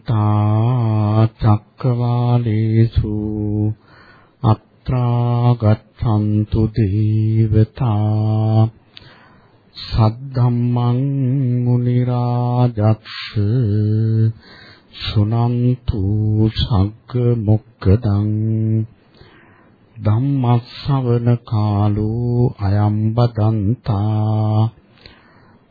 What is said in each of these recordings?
සමන්ත චක්කවාලේසු අත්‍රා ගච්ඡන්තු දේවතා සද්ධම්මං මුනි රාජක්ෂ සුනන්තු සග්ග මොක්කදං ධම්මස්සවන කාලෝ අයම් බදන්තා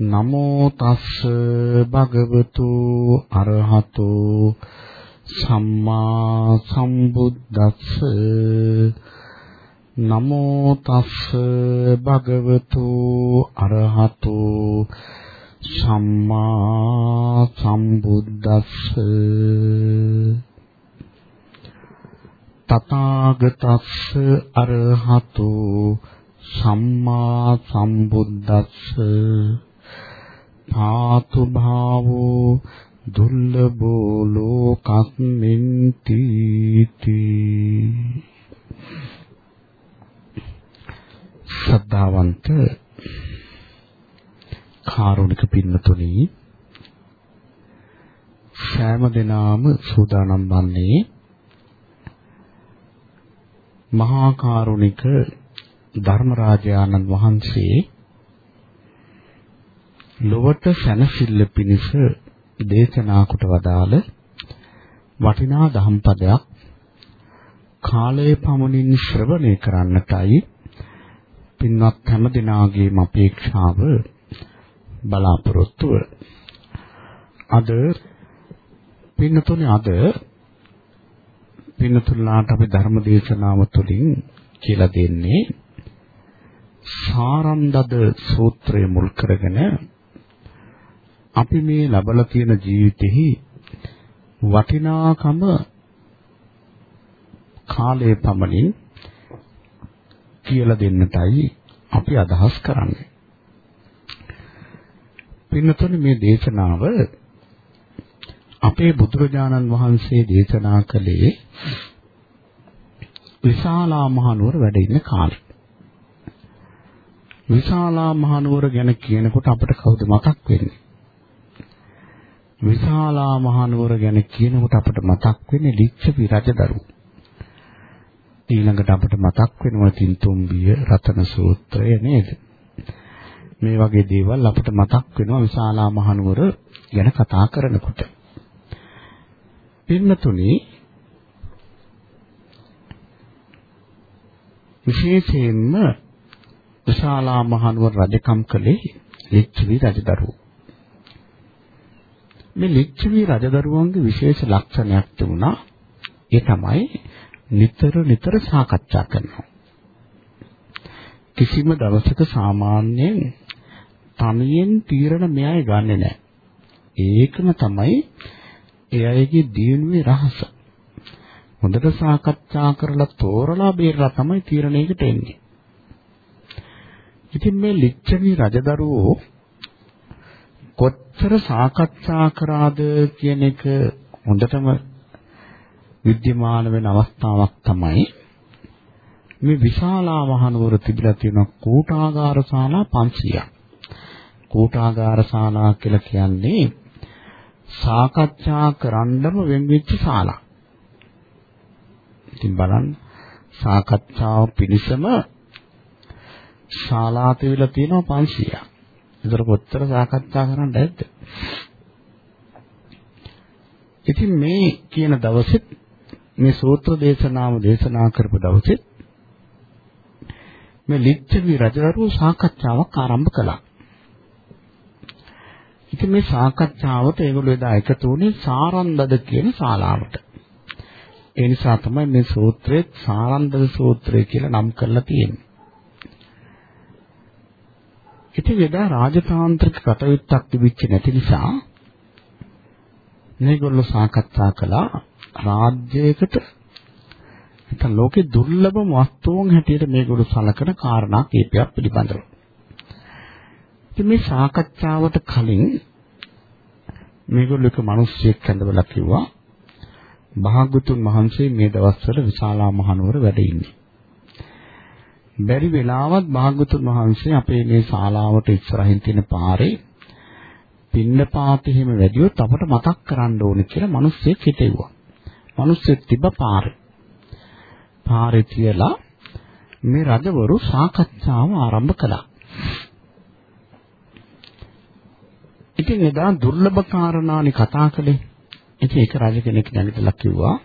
නමෝ තස්ස භගවතු අරහතෝ සම්මා සම්බුද්දස්ස. නමෝ තස්ස භගවතු අරහතෝ සම්මා සම්බුද්දස්ස. තථාගතස්ස අරහතෝ සම්මා සම්බුද්දස්ස. පාතු භාවෝ දුර්ලභෝ ලෝකස්මින් තීති ශ්‍රද්ධාවන්ත කාරුණික පින්නතුනි සෑම දිනාම සූදානම් වන්නේ මහා කාරුණික ධර්මරාජානන් වහන්සේ ලොවට සැනසෙල්ල පිණිස දේශනා කොට වදාළ වටිනා දහම් පදයක් කාලයේ පමණින් ශ්‍රවණය කරන්නටයි පින්වත් හැම දිනාගේම අපේක්ෂාව බලාපොරොත්තුව. අද පින්නතුනේ අද පින්නතුල්ලාට අපි ධර්ම දේශනාව තුළින් කියලා දෙන්නේ සාරන්දද සූත්‍රය මුල් කරගෙන අපි මේ ලබලා තියෙන ජීවිතෙහි වටිනාකම කාලයේ පමණින් කියලා දෙන්නටයි අපි අදහස් කරන්නේ. පින්නතුනේ මේ දේශනාව අපේ බුදුරජාණන් වහන්සේ දේශනා කළේ විශාලා මහනුවර වැඩ ඉන්න කාලේ. විශාලා මහනුවර ගැන කියනකොට අපිට කවුද මතක් වෙන්නේ? විශාලා මහනුවර ගැන කියනකොට අපිට මතක් වෙන්නේ ලිච්ඡවි රජදරු. ඊළඟට අපිට මතක් වෙනවා තින්තුම්බිය රතන සූත්‍රය නේද? මේ වගේ දේවල් අපිට මතක් වෙනවා විශාලා මහනුවර ගැන කතා කරනකොට. පින්නතුනි විශේෂයෙන්ම විශාලා මහනුවර රජකම් කළේ ලිච්ඡවි රජදරුවෝ. මේ ලිච්ඡවි රජදරුවන්ගේ විශේෂ ලක්ෂණයක් තිබුණා. ඒ තමයි නිතර නිතර සාකච්ඡා කරනවා. කිසිම දවසක සාමාන්‍යයෙන් තනියෙන් තීරණ මෙයයි ගන්නෙ නැහැ. ඒකම තමයි ඒ අයගේ දියුණුවේ රහස. හොඳට සාකච්ඡා කරලා තෝරලා බේරලා තමයි තීරණයකට එන්නේ. ඉතින් මේ ලිච්ඡවි රජදරුවෝ කොච්චර සාකච්ඡා කරාද කියන එක හොඳටම විද්‍යමාන වෙන අවස්ථාවක් තමයි මේ විශාලා මහනුවර තිබිලා තියෙන කූටාගාර ශාලා 500ක්. කූටාගාර ශාලා කියලා කියන්නේ සාකච්ඡා කරන්නම වෙන්වෙච්ච ශාලා. ඉතින් බලන්න සාකච්ඡාව පිණිසම ශාලා තිබිලා තියෙනවා 500ක්. ඒතර කොච්චර සාකච්ඡා කරන්න ඇද්ද? ඉතින් මේ කියන දවසෙත් මේ සූත්‍ර දේශනාව දේශනා කරපු දවසෙත් මේ ලිච්ඡවි රජදරුවෝ සාකච්ඡාවක් ආරම්භ කළා. ඉතින් මේ සාකච්ඡාවට ඒගොල්ලෝ එදා එකතු වුණේ සාරන්දද කියන ශාලාවට. ඒ නිසා තමයි මේ සූත්‍රයේ සාරන්දද සූත්‍රය කියලා නම් කරලා තියෙන්නේ. ඉතින් එදා රාජතාන්ත්‍රික කටයුත්තක් තිබිච්ච නැති නිසා මේගොල්ලෝ සාකච්ඡා කළා රාජ්‍යයකට නැත්නම් ලෝකේ දුර්ලභම වස්තුන් හැටියට මේගොල්ලෝ සලකන කාරණා කීපයක් පිළිබඳව. ඉතින් මේ සාකච්ඡාවට කලින් මේගොල්ලෝ එක මිනිස්සෙක් ඇඳවලා කිව්වා භාග්‍යතුන් වහන්සේ මේ දවස්වල විශාලා මහනුවර වැඩ ඉන්නේ. බැරි වෙලාවත් භාග්‍යතුන් වහන්සේ අපේ මේ ශාලාවට ඉස්සරහින් තියෙන පාරේ පින්නපාත හිම වැඩියොත් අපට මතක් කරන්න ඕනේ කියලා මිනිස්සෙක් හිතෙව්වා. මිනිස්සෙක් තිබ්බ පාරේ. පාරේ තියලා මේ රජවරු සාකච්ඡාව ආරම්භ කළා. ඉතින් එදා දුර්ලභ කාරණානි කතා කළේ. ඉතින් ඒක රජ කෙනෙක් නැගිටලා කිව්වා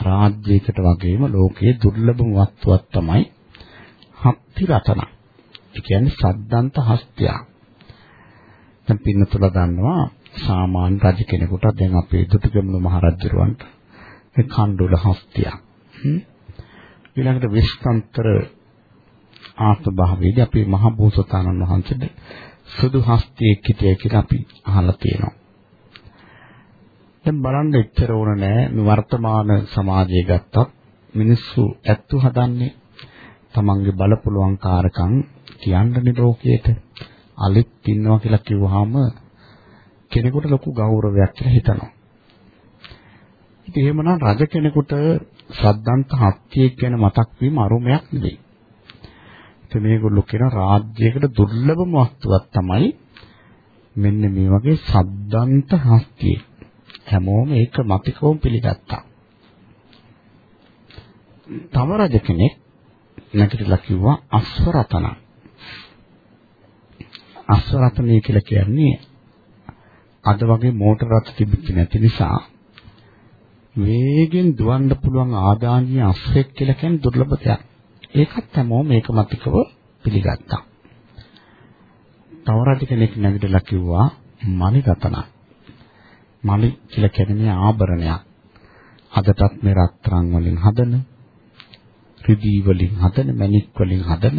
රාජ්‍යයකට වගේම ලෝකයේ දුර්ලභම වස්තුවක් තමයි හත්ති රතන. ඒ කියන්නේ සද්දන්ත හස්තිය. දැන් පින්නතුල දන්නවා සාමාන්‍ය රජ කෙනෙකුට දැන් අපේ දුටුගැමුණු මහරජුරවන්ට මේ කණ්ඩුල හස්තිය. ඊළඟට විස්තන්තර ආත්ම භාවයේදී අපේ මහ බෝසතාණන් වහන්සේට සුදු හස්තියෙක් හිටිය කියලා අපි අහලා තියෙනවා. දැන් බලන්න එච්චර ඕන නෑ මේ වර්තමාන සමාජය ගත්තත් මිනිස්සු ඇත්තු හදන්නේ තමන්ගේ බලපුලුවන් කාරකම් කියන්නනේ ලෝකයට අලිත් ඉන්නවා කියලා කිව්වහම කෙනෙකුට ලොකු ගෞරවයක් කියලා හිතනවා. ඉතින් එහෙමනම් රජ කෙනෙකුට ශ්‍රද්ධාන්ත හත්තියෙක් ගැන මතක් වීම අරුමයක් නෙවෙයි. ඉතින් මේගොල්ලෝ කියන රාජ්‍යයකට දුර්ලභම වස්තුවක් තමයි මෙන්න මේ වගේ සද්දන්ත හස්තිය. හැමෝම ඒක මතිකවම පිළිගත්තා. තම රජ කෙනෙක් නැගිටලා කිව්වා අස්වරතන. අස්වරතනය කියලා කියන්නේ අද වගේ මෝටර රථ තිබෙච්ච නැති නිසා වේගෙන් දුවන්න පුළුවන් ආදානිය අස්සෙක් කියලා කියන්නේ දුර්ලභ දෙයක්. ඒකත් හැමෝම මේක මතිකව පිළිගත්තා. තව රජ කෙනෙක් නැගිටලා කිව්වා මණිරතන. මණි කියලා කියන්නේ ආභරණයක්. අදටත් මේ රත්තරන් වලින් හදන, රිදී වලින් හදන, මණික් වලින් හදන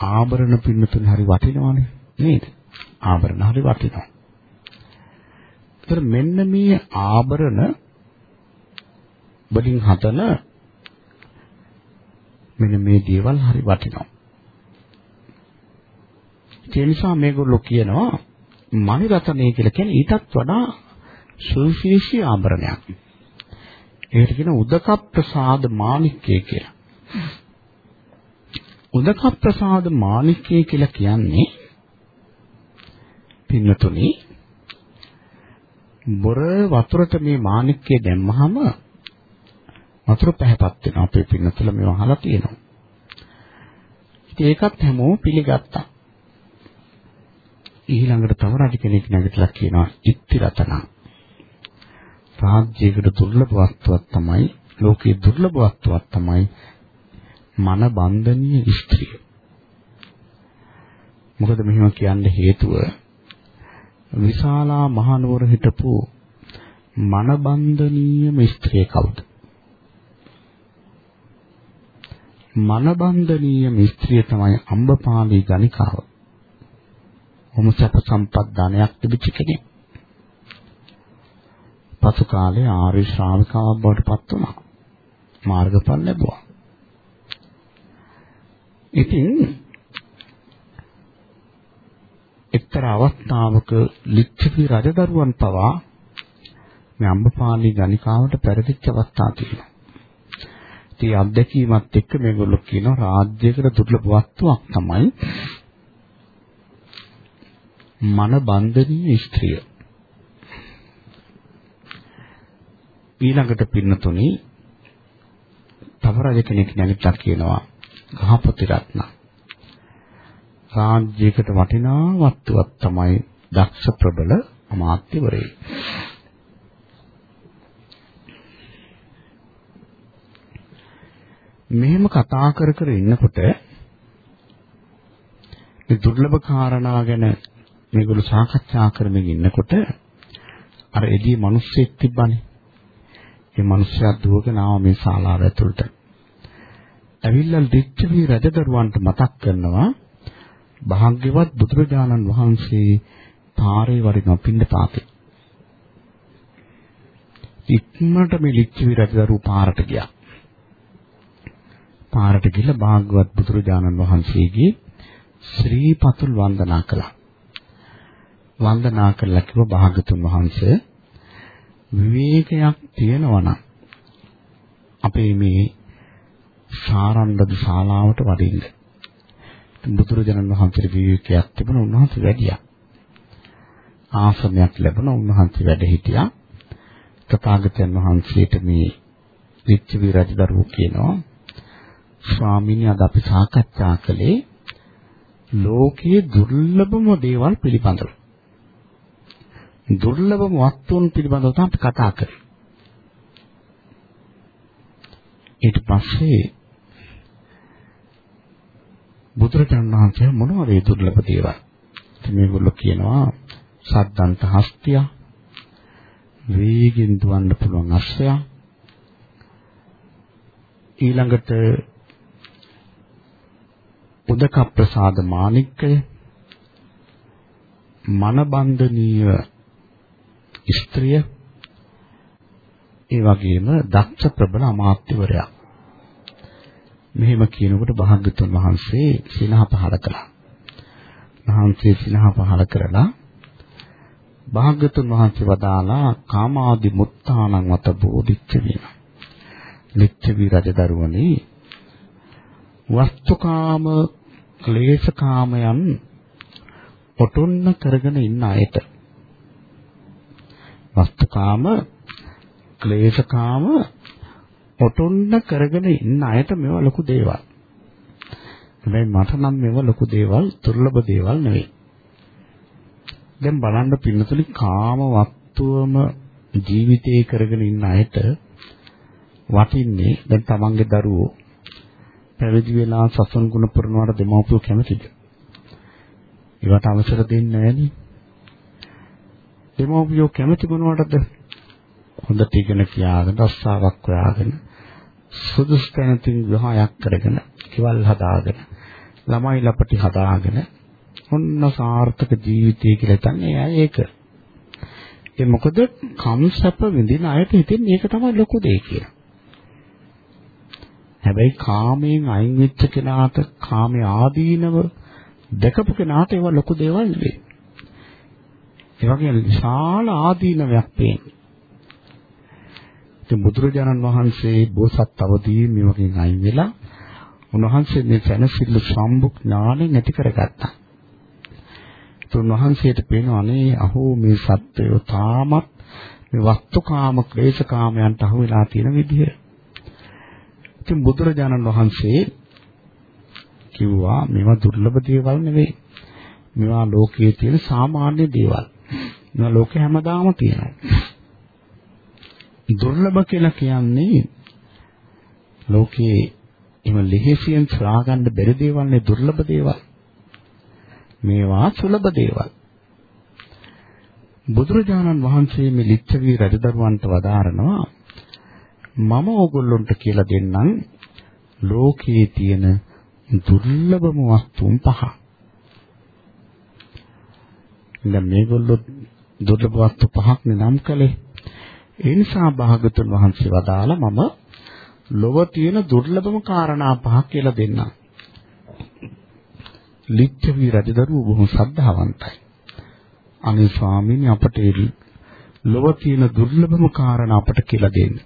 ආභරණ පින්නතුන් හරි වටිනවනේ නේද? ආභරණ හරි වටිනවා. ඒතර මෙන්න මේ ආභරණ වලින් හදන මෙන්න මේ දේවල් හරි වටිනවා. ඒ නිසා මේගොල්ලෝ කියනවා මණි රතනය කියලා කියන්නේ ඊටත් වඩා සුවිශේෂී ආභරණයක්. ඒකට කියන උදක ප්‍රසාද මාණික්කය කියලා. උදක ප්‍රසාද මාණික්කය කියලා කියන්නේ පින්නතුනි බොර වතුරට මේ මාණික්කය දැම්මහම වතුර පැහැපත් වෙනවා අපේ පින්නතුල මේව අහලා තියෙනවා. ඉතින් ඒකත් හැමෝම පිළිගත්තා. ඊළඟට තව රජ කෙනෙක් නැගිටලා කියනවා ඉත්ති රතන. රාජ්‍යයකට දුර්ලභ වස්තුවක් තමයි ලෝකයේ දුර්ලභ වස්තුවක් තමයි මන බන්ධනීය ස්ත්‍රිය. මොකද මෙහෙම කියන්න හේතුව විශාලා මහනුවර හිටපු මනබන්ධනීයම ස්ත්‍රිය කවුද? මනබන්ධනීයම ස්ත්‍රිය තමයි අම්බපාලී ගණිකාව. ඔහොම සැප සම්පත් ධනයක් තිබිච්ච කෙනෙක්. පසු කාලේ ආර්ය ශ්‍රාවිකාවක් බවට පත් වුණා. මාර්ගඵල ලැබුවා. ඉතින් එක්තරා අවස්ථාවක ලිච්ඡවි රජදරුවන් පවා මේ අම්බපාලි ගණිකාවට පෙරදිච්ච අවස්ථා තියෙනවා. ඉතින් අත්දැකීමත් එක්ක මේගොල්ලෝ කියනවා රාජ්‍යයකට දුර්ලභ වස්තුවක් තමයි මන බන්ධනීය ස්ත්‍රිය. ඊළඟට පින්නතුනි තව රජ කෙනෙක් නැගිටලා කියනවා ගහපති රත්න. රාජ්‍යයකට වටිනා වස්තුවක් තමයි දක්ෂ ප්‍රබල අමාත්‍යවරේ. මෙහෙම කතා කර කර ඉන්නකොට මේ දුර්ලභ කාරණා ගැන මේගොල්ලෝ සාකච්ඡා කරමින් ඉන්නකොට අර එදී මිනිස්සෙක් තිබ්බනේ. ඒ මිනිස්සයා දුවගෙන ආව මේ ශාලාව ඇතුළට. ඇවිල්ලා දිච්චවි රජදරුවන්ට මතක් කරනවා භාග්‍යවත් බුදුරජාණන් වහන්සේ පාරේ වරින පින්න පාතේ. ඉක්මනට මේ ලිච්ඡවි රජදරු පාරට ගියා. පාරට ගිහලා භාගවත් බුදුරජාණන් වහන්සේගේ ශ්‍රී පතුල් වන්දනා කළා. වන්දනා කළා කිව්ව භාගතුන් වහන්සේ විවේකයක් තියෙනවා නම් අපේ මේ සාරණ්ඩද ශාලාවට වඩින්න. බුදුරජාණන් වහන්සේට විවේකයක් තිබුණා උන්වහන්සේ වැඩියා. ආසනයක් ලැබුණා උන්වහන්සේ වැඩ හිටියා. තථාගතයන් වහන්සේට මේ විච්චවි රජදරුවෝ කියනවා ස්වාමීනි අද අපි සාකච්ඡා කළේ ලෝකයේ දුර්ලභම දේවල් පිළිබඳව. දුර්ලභම වස්තුන් පිළිබඳව තමයි කතා කරන්නේ. ඊට පස්සේ බුදුරජාණන් වහන්සේ මොනවද ඒ දුර්ලභ දේවල්? ඉතින් මේගොල්ලෝ කියනවා සද්දන්ත හස්තිය වේගෙන් දුවන්න පුළුවන් අශ්වයා ඊළඟට උදක ප්‍රසාද මාණික්කය මනබන්ධනීය ස්ත්‍රිය ඒ වගේම දක්ෂ ප්‍රබල අමාත්‍යවරයා මෙහෙම කියනකොට භාග්‍යතුන් වහන්සේ සිනහ පහල කළා. වහන්සේ සිනහ පහල කරලා භාග්‍යතුන් වහන්සේ වදාලා කාමාදි මුත්තානං වත බෝධිච්ච වීම. ලිච්ඡවි රජදරුවනි වස්තුකාම ක්ලේශකාමයන් ඔටොන්න කරගෙන ඉන්න අයට වස්තුකාම ක්ලේශකාම ඔටොන්න කරගෙන ඉන්න අයට මේවා ලොකු දේවල්. හැබැයි මට නම් මේවා ලොකු දේවල් දුර්ලභ දේවල් නෙවෙයි. දැන් බලන්න පින්නතුනි කාම වස්තුවම ජීවිතේ කරගෙන ඉන්න අයට වටින්නේ දැන් තමන්ගේ දරුවෝ පැවිදි වෙලා සසුන් ගුණ පුරනවාට දෙමව්පියෝ කැමතිද? ඒවට අවසර දෙන්නේ නැහෙනි. දෙමව්පියෝ කැමති මොනවටද? හොඳට ඉගෙන කියාගෙන රස්සාවක් හොයාගෙන සුදුසු තැනකින් විවාහයක් කරගෙන කිවල් හදාගෙන ළමයි ලපටි හදාගෙන ඔන්න සාර්ථක ජීවිතය කියලා හිතන්නේ අය ඒක. ඒ මොකද කම්සප විඳින අයට හිතෙන් මේක තමයි ලොකු දෙය කියලා. හැබැයි කාමයෙන් අයින් වෙච්ච කෙනාට කාමයේ ආදීනව දැකපු කෙනාට ඒවා ලොකු දේවල් නෙවෙයි. ඒ වගේ විශාල ආදීනවයක් පේන්නේ. ඉතින් බුදුරජාණන් වහන්සේ බෝසත් අවදීන් මේ වගේ අයින් වෙලා උන්වහන්සේ මේ සැනසෙල්ල සම්බුක් ඥානෙ නැති කරගත්තා. උන්වහන්සේට පේනවා අනේ අහෝ මේ සත්වය තාමත් මේ වස්තුකාම ක්ලේශකාමයන්ට අහු වෙලා තියෙන විදිය. ඉතින් බුදුරජාණන් වහන්සේ කිව්වා මේවා දුර්ලභ දේවල් නෙවෙයි. මේවා ලෝකයේ තියෙන සාමාන්‍ය දේවල්. මේවා ලෝකේ හැමදාම තියෙනවා. දුර්ලභ කියලා කියන්නේ ලෝකයේ එම ලෙහෙසියෙන් සොයා ගන්න බැරි දේවල් නේ දුර්ලභ දේවල්. මේවා සුලභ දේවල්. බුදුරජාණන් වහන්සේ මේ ලිච්ඡවි රජදරුවන්ට වදාරනවා මම ඕගොල්ලොන්ට කියලා දෙන්නම් ලෝකයේ තියෙන දුර්ලභම වස්තුන් පහ. දැන් මේගොල්ලෝ දුර්ලභ වස්තු පහක් නම් කළේ. ඒ නිසා භාගතුන් වහන්සේ වදාලා මම ලොව තියෙන දුර්ලභම කාරණා පහක් කියලා දෙන්නම්. ලිච්ඡවි රජදරුවෝ බොහොම ශ්‍රද්ධාවන්තයි. අනේ ස්වාමීනි අපට ලොව තියෙන දුර්ලභම කාරණා අපට කියලා දෙන්න.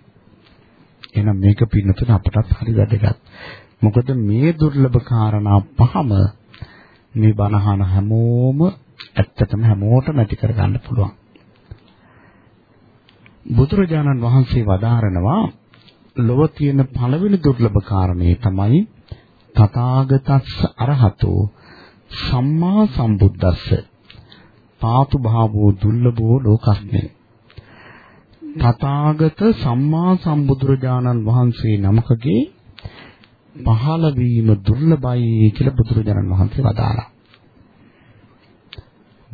එහෙනම් මේක පින්නතුන අපටත් හරි වැදගත්. මොකද මේ දුර්ලභ කාරණා පහම මේ බණහන හැමෝම ඇත්තටම හැමෝටම ඇති කරගන්න පුළුවන්. බුදුරජාණන් වහන්සේ වදාරනවා ලොව තියෙන පළවෙනි දුර්ලභ කාරණේ තමයි තථාගතස්ස අරහතෝ සම්මා සම්බුද්දස්ස පාතු භාවෝ දුර්ලභෝ ලෝකස්මේ තථාගත සම්මා සම්බුදුරජාණන් වහන්සේ නමකගේ පහළ වීම දුර්ලභයි කියලා බුදුරජාණන් වහන්සේ වදාළා.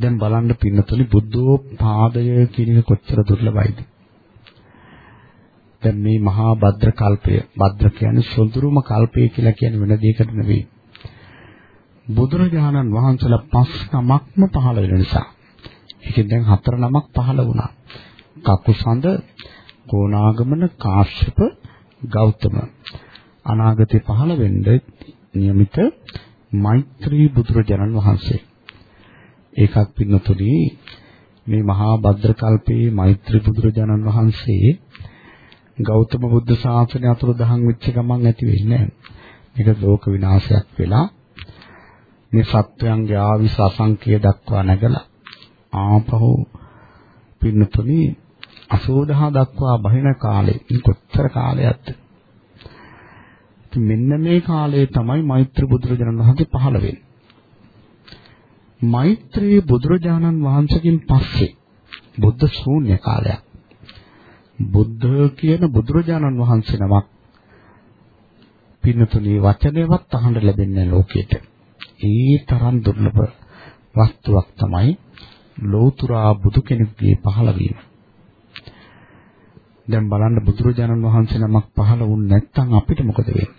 දැන් බලන්න පින්නතුනි බුද්ධෝ පාදය කියන එක කොච්චර දුර්ලභයිද? දැන් මේ මහා භද්‍ර කල්පය භද්‍ර කියන්නේ සොඳුරුම කල්පය කියලා කියන්නේ වෙන දෙයකට නෙවෙයි. බුදුරජාණන් වහන්සේලා පස් නමක්ම පහළ වෙන නිසා. ඒකෙන් දැන් හතර නමක් පහළ වුණා. කකුසඳ, කොණාගමන කාශ්‍යප ගෞතම අනාගතේ පහළ වෙන්න නියමිත මෛත්‍රී බුදුරජාණන් වහන්සේ ඒකත් පින්නතුනි මේ මහා භද්‍ර කල්පයේ මෛත්‍රී බුදුරජාණන් වහන්සේ ගෞතම බුද්ධ ශාසනය අතුරු දහන් වෙච්ච ගමන් ඇති වෙන්නේ මේක ලෝක විනාශයක් වෙලා මේ සත්වයන්ගේ ආවිස අසංකේය දක්වා නැගලා ආපහු පින්නතුනි 80 දක්වා බහින කාලේ කොච්චර කාලයක්ද? මෙන්න මේ කාලයේ තමයි මෛත්‍රී බුදුරජාණන් වහන්සේ පහළ වෙන්නේ. මෛත්‍රී බුදුරජාණන් වහන්සේකින් පස්සේ බුද්ධ ශූන්‍ය කාලයක් බුද්ධ කියන බුදුරජාණන් වහන්සේ නමක් පින්නතුනි වචනයවත් අහන්න ලැබෙන්නේ ලෝකෙට. ඒ තරම් දුර්ලභ වස්තුවක් තමයි ලෝතුරා බුදු කෙනෙකුගේ පහළවීම. දැන් බලන්න බුදුරජාණන් වහන්සේ නමක් පහළ වුණ නැත්නම් අපිට මොකද වෙන්නේ?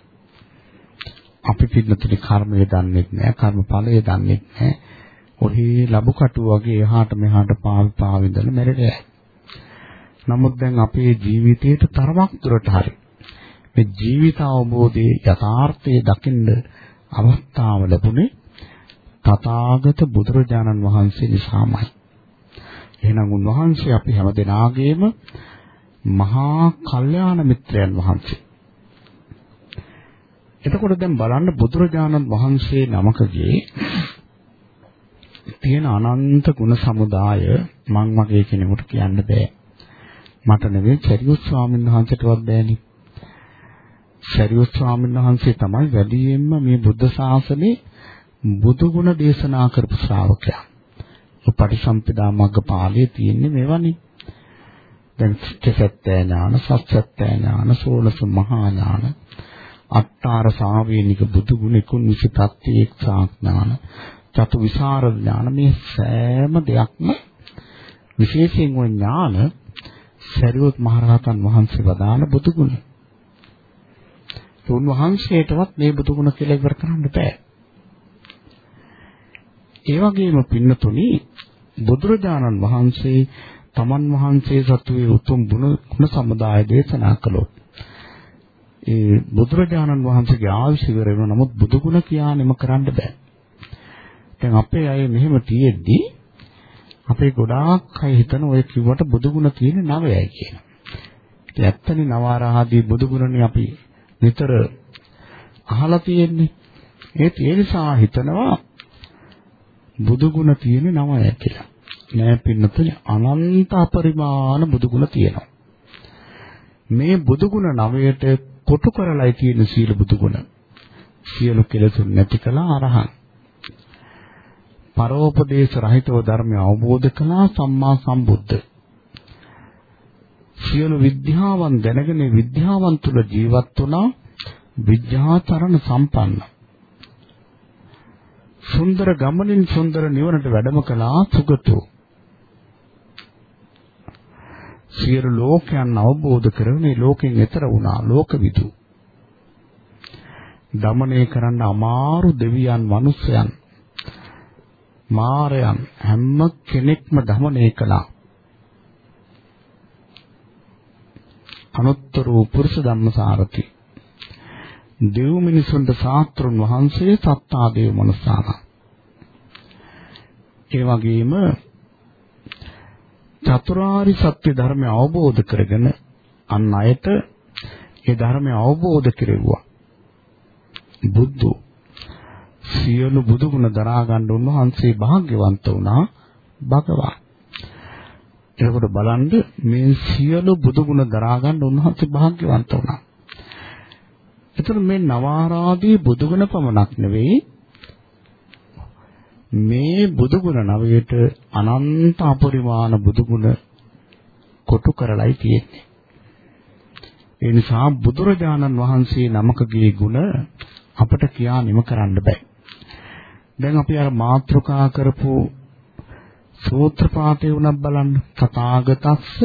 අපි පින්නතුනි කර්මය දන්නේ නැහැ, කර්මඵලය දන්නේ නැහැ. ඔහි ලැබු කටු වගේ එහාට මෙහාට පාවි පාවිදලා මැරෙලා නමුත් දැන් අපේ ජීවිතයට තරමක් දුරට හරි මේ ජීවිත අවබෝධයේ යථාර්ථය දකින්න අවස්ථාව ලැබුණේ තථාගත බුදුරජාණන් වහන්සේ නිසාමයි. එහෙනම් උන්වහන්සේ අපි හැම දෙනාගේම මහා කල්යාණ මිත්‍රයන් වහන්සේ. එතකොට දැන් බලන්න බුදුරජාණන් වහන්සේ නමකගේ තියෙන අනන්ත ගුණ සමුදාය මං වගේ කෙනෙකුට කියන්න බෑ. මට නෙවෙයි චරියුත් ස්වාමීන් වහන්සේටවත් බෑනේ. චරියුත් ස්වාමීන් වහන්සේ තමයි වැඩියෙන්ම මේ බුද්ධ ශාසනේ බුදු ගුණ දේශනා කරපු ශ්‍රාවකයා. උපටිසම්පදා මග්ග පාළියේ තියෙන්නේ මේවනේ. දැන් චසත්ත්‍ය ඥාන, සත්‍යත්‍ය ඥාන, සෝලස මහා ඥාන, අට්ඨාර සාවේනික බුදු ගුණ 19 තත්ත්වයේ ඥාන, චතු විසරද ඥාන මේ සෑම දෙයක්ම විශේෂයෙන් ওই ඥාන සරියොත් මහරහතන් වහන්සේ වදාළ බුදුගුණ. උන්වහන්සේටවත් මේ බුදුගුණ කියලා ඉවර කරන්න බෑ. ඒ වගේම පින්නතුනි බුදුරජාණන් වහන්සේ තමන් වහන්සේ සතුවේ උතුම් ගුණ සමුදාය දේශනා කළොත් ඒ බුදුරජාණන් වහන්සේගේ ආයුෂ ඉවර වෙනවා නමුත් බුදුගුණ කියානෙම කරන්න බෑ. දැන් අපේ අය මෙහෙම තියෙද්දී අපේ ගොඩාක් අය හිතන ඔය කිව්වට බුදුගුණ තියෙන නවයයි කියලා. ඉතින් ඇත්තනේ නවාරාදී බුදුගුණනේ අපි නිතර අහලා තියෙන්නේ. ඒත් ඒ නිසා හිතනවා බුදුගුණ තියෙන නවයයි කියලා. නෑ පින්නතුනේ අනන්ත අපරිමාණ බුදුගුණ තියෙනවා. මේ බුදුගුණ නවයට කොටු කරලායි තියෙන සීල බුදුගුණ. සියලු කෙලෙසුන් නැති කළා අරහන්. පරෝපදේශ රහිතව ධර්මය අවබෝධ කළා සම්මා සම්බුද්ධ. සියලු විද්‍යාවන් දැනගෙන විද්‍යාවන් තුල ජීවත් වුණා විද්‍යාතරණ සම්පන්න. සුන්දර ගමනින් සුන්දර නිවනට වැඩම කළා සුගතෝ. සියලු ලෝකයන් අවබෝධ කරගෙන ලෝකෙන් එතර වුණා ලෝකවිදු. දමනය කරන්න අමාරු දෙවියන් මිනිසයන් මාරයන් හැම කෙනෙක්ම දමනය කළා. අනුත්තරෝ පුරුෂ ධම්මසාරති. දෙව් මිනිසුන්ට සාත්‍රුන් වහන්සේ සත්තා දේව මනසාන. ඒ වගේම චතුරාරි සත්‍ය ධර්මය අවබෝධ කරගෙන අන් අයට ඒ ධර්මය අවබෝධ කෙරෙව්වා. බුද්ධෝ සියලු බුදු ගුණ දරා ගන්න උන්වහන්සේ වාග්යවන්ත වුණා භගවා. එතකොට බලන්න මේ සියලු බුදු ගුණ දරා ගන්න උන්වහන්සේ වාග්යවන්ත වුණා. එතකොට මේ නවාරාදී බුදු ගුණ පමණක් නෙවෙයි මේ බුදු ගුණ නවයට අනන්ත අපරිමාණ බුදු ගුණ කොටු කරලයි තියෙන්නේ. ඒ නිසා බුදුරජාණන් වහන්සේ නමකගේ ගුණ අපට කියා නිම කරන්න බෑ. දැන් අපි අර මාත්‍රකා කරපු සූත්‍ර පාඨය උනත් බලන්න. තථාගතස්ස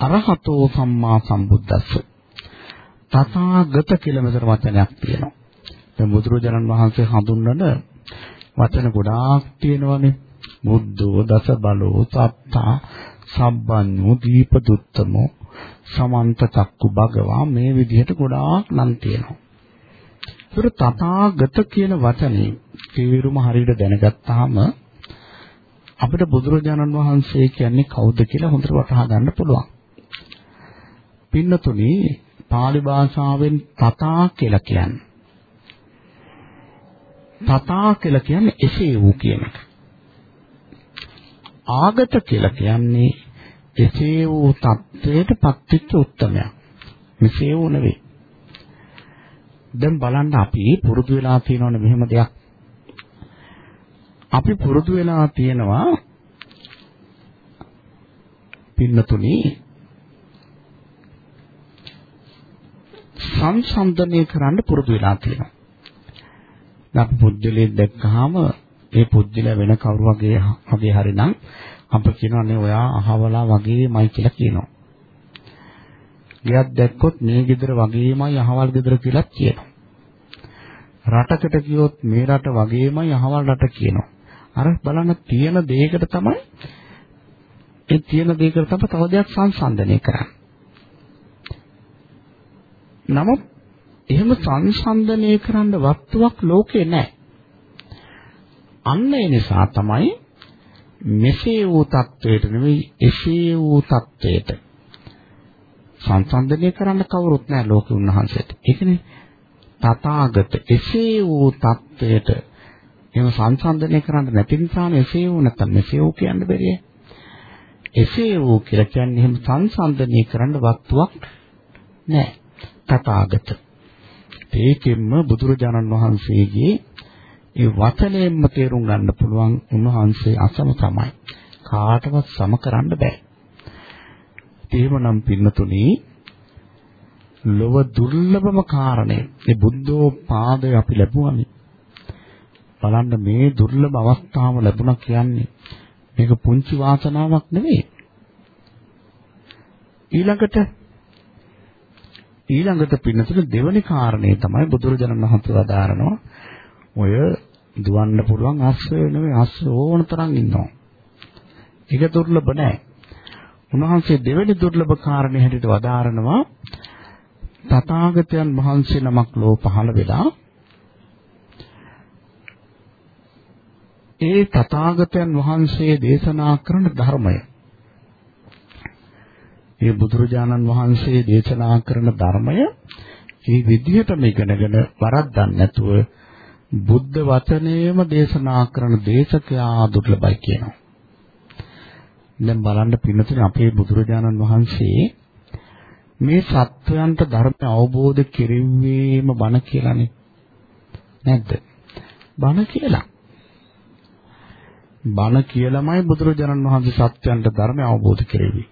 අරහතෝ සම්මා සම්බුද්දස්ස. තථාගත කියලා මෙතන වචනයක් තියෙනවා. දැන් බුදුරජාණන් වහන්සේ හඳුන්වන වචන ගොඩාක් තියෙනවානේ. බුද්ධෝ දස බලෝ සත්තා සබ්බඤ්ඤෝ දීපදුත්තමෝ සමන්ත චක්කු භගවා මේ විදිහට ගොඩාක් නම් තියෙනවා. ඒතර තථාගත කියන වචනේ තේරුම හරියට දැනගත්තාම අපිට බුදුරජාණන් වහන්සේ කියන්නේ කවුද කියලා හොඳට වටහා ගන්න පුළුවන්. පින්නතුනි පාලි භාෂාවෙන් තථා කියලා කියන්නේ. තථා කියලා කියන්නේ එසේ වූ කියන එක. ආගත කියලා කියන්නේ එසේ වූ தത്വයට පත්‍ත්‍ච්ච උත්තමයක්. මෙසේ වූ නෙවෙයි. දැන් බලන්න අපි පුරුදු වෙලා තියෙනවනේ මෙහෙම දෙයක් අපි පුරුදු වෙලා තියෙනවා පින්නතුනි සංසන්දනය කරන්න පුරුදු වෙලා තියෙනවා. අපි පුජ්‍යලේ දැක්කහම ඒ පුජ්‍යල වෙන කවුරු වගේ වගේ හරිනම් අප කියනවානේ ඔයා අහවලා වගේමයි කියලා කියනවා. ගියක් දැක්කොත් මේ ගෙදර වගේමයි අහවල් ගෙදර කියලා කියනවා. රටකට ගියොත් මේ රට වගේමයි අහවල් රට කියනවා. අර බලන්න තියෙන දෙයකට තමයි ඒ තියෙන දෙයකට තමයි තව දෙයක් සංසන්දනය කරන්නේ. නමුත් එහෙම සංසන්දනය කරන්න වස්තුවක් ලෝකේ නැහැ. අන්න ඒ නිසා තමයි මෙසේ වූ தത്വයට නෙවෙයි එසේ වූ தത്വයට සංසන්දනය කරන්න කවුරුත් නැහැ ලෝකේ උන්වහන්සේට. ඒකනේ තථාගත එසේ වූ தത്വයට එහෙම සංසන්දනය කරන්න නැති නිසානේ එසේ වූ නැත්නම් මෙසේ වූ කියන්න බැරිය. එසේ වූ කියලා කියන්නේ එහෙම සංසන්දනය කරන්න වස්තුවක් නැහැ. තථාගත. ඒකෙන්ම බුදුරජාණන් වහන්සේගේ ඒ වචනයෙන්ම තේරුම් ගන්න පුළුවන් උන්වහන්සේ අසම තමයි. කාටවත් සම කරන්න බෑ. එහෙමනම් පින්නතුනි ලොව දුර්ලභම කාරණය මේ බුද්ධෝපාදය අපි ලැබුවානේ. බලන්න මේ දුර්ලභ අවස්ථාව ලැබුණා කියන්නේ මේක පුංචි වාසනාවක් නෙවෙයි. ඊළඟට ඊළඟට පින්නතුන දෙවැනි කාරණේ තමයි බුදුරජාණන් වහන්සේ වදාරනවා ඔය දුවන්න පුළුවන් අස්වැ නෙවෙයි අස්වැ ඕන තරම් ඉන්නවා. ඒක දුර්ලභ නෑ. උන්වහන්සේ දෙවෙනි දුර්ලභ කාරණේ හැටියට වදාරනවා තථාගතයන් වහන්සේ නමක් ලෝ පහළ වෙලා ඒ තථාගතයන් වහන්සේ දේශනා කරන ධර්මය ඒ බුදුරජාණන් වහන්සේ දේශනා කරන ධර්මය ඒ විදිහටම ඉගෙනගෙන වරද්දන්න නැතුව බුද්ධ වචනේම දේශනා කරන දේශකයා දුර්ලභයි කියනවා. දැන් බලන්න පින්නතුනේ අපේ බුදුරජාණන් වහන්සේ මේ සත්වයන්ට ධර්ම අවබෝධ කෙරෙව්වේම බණ කියලානේ. නැද්ද? බණ කියලා. බණ කියලාමයි බුදුරජාණන් වහන්සේ සත්‍යයන්ට ධර්ම අවබෝධ කෙරෙව්වේ.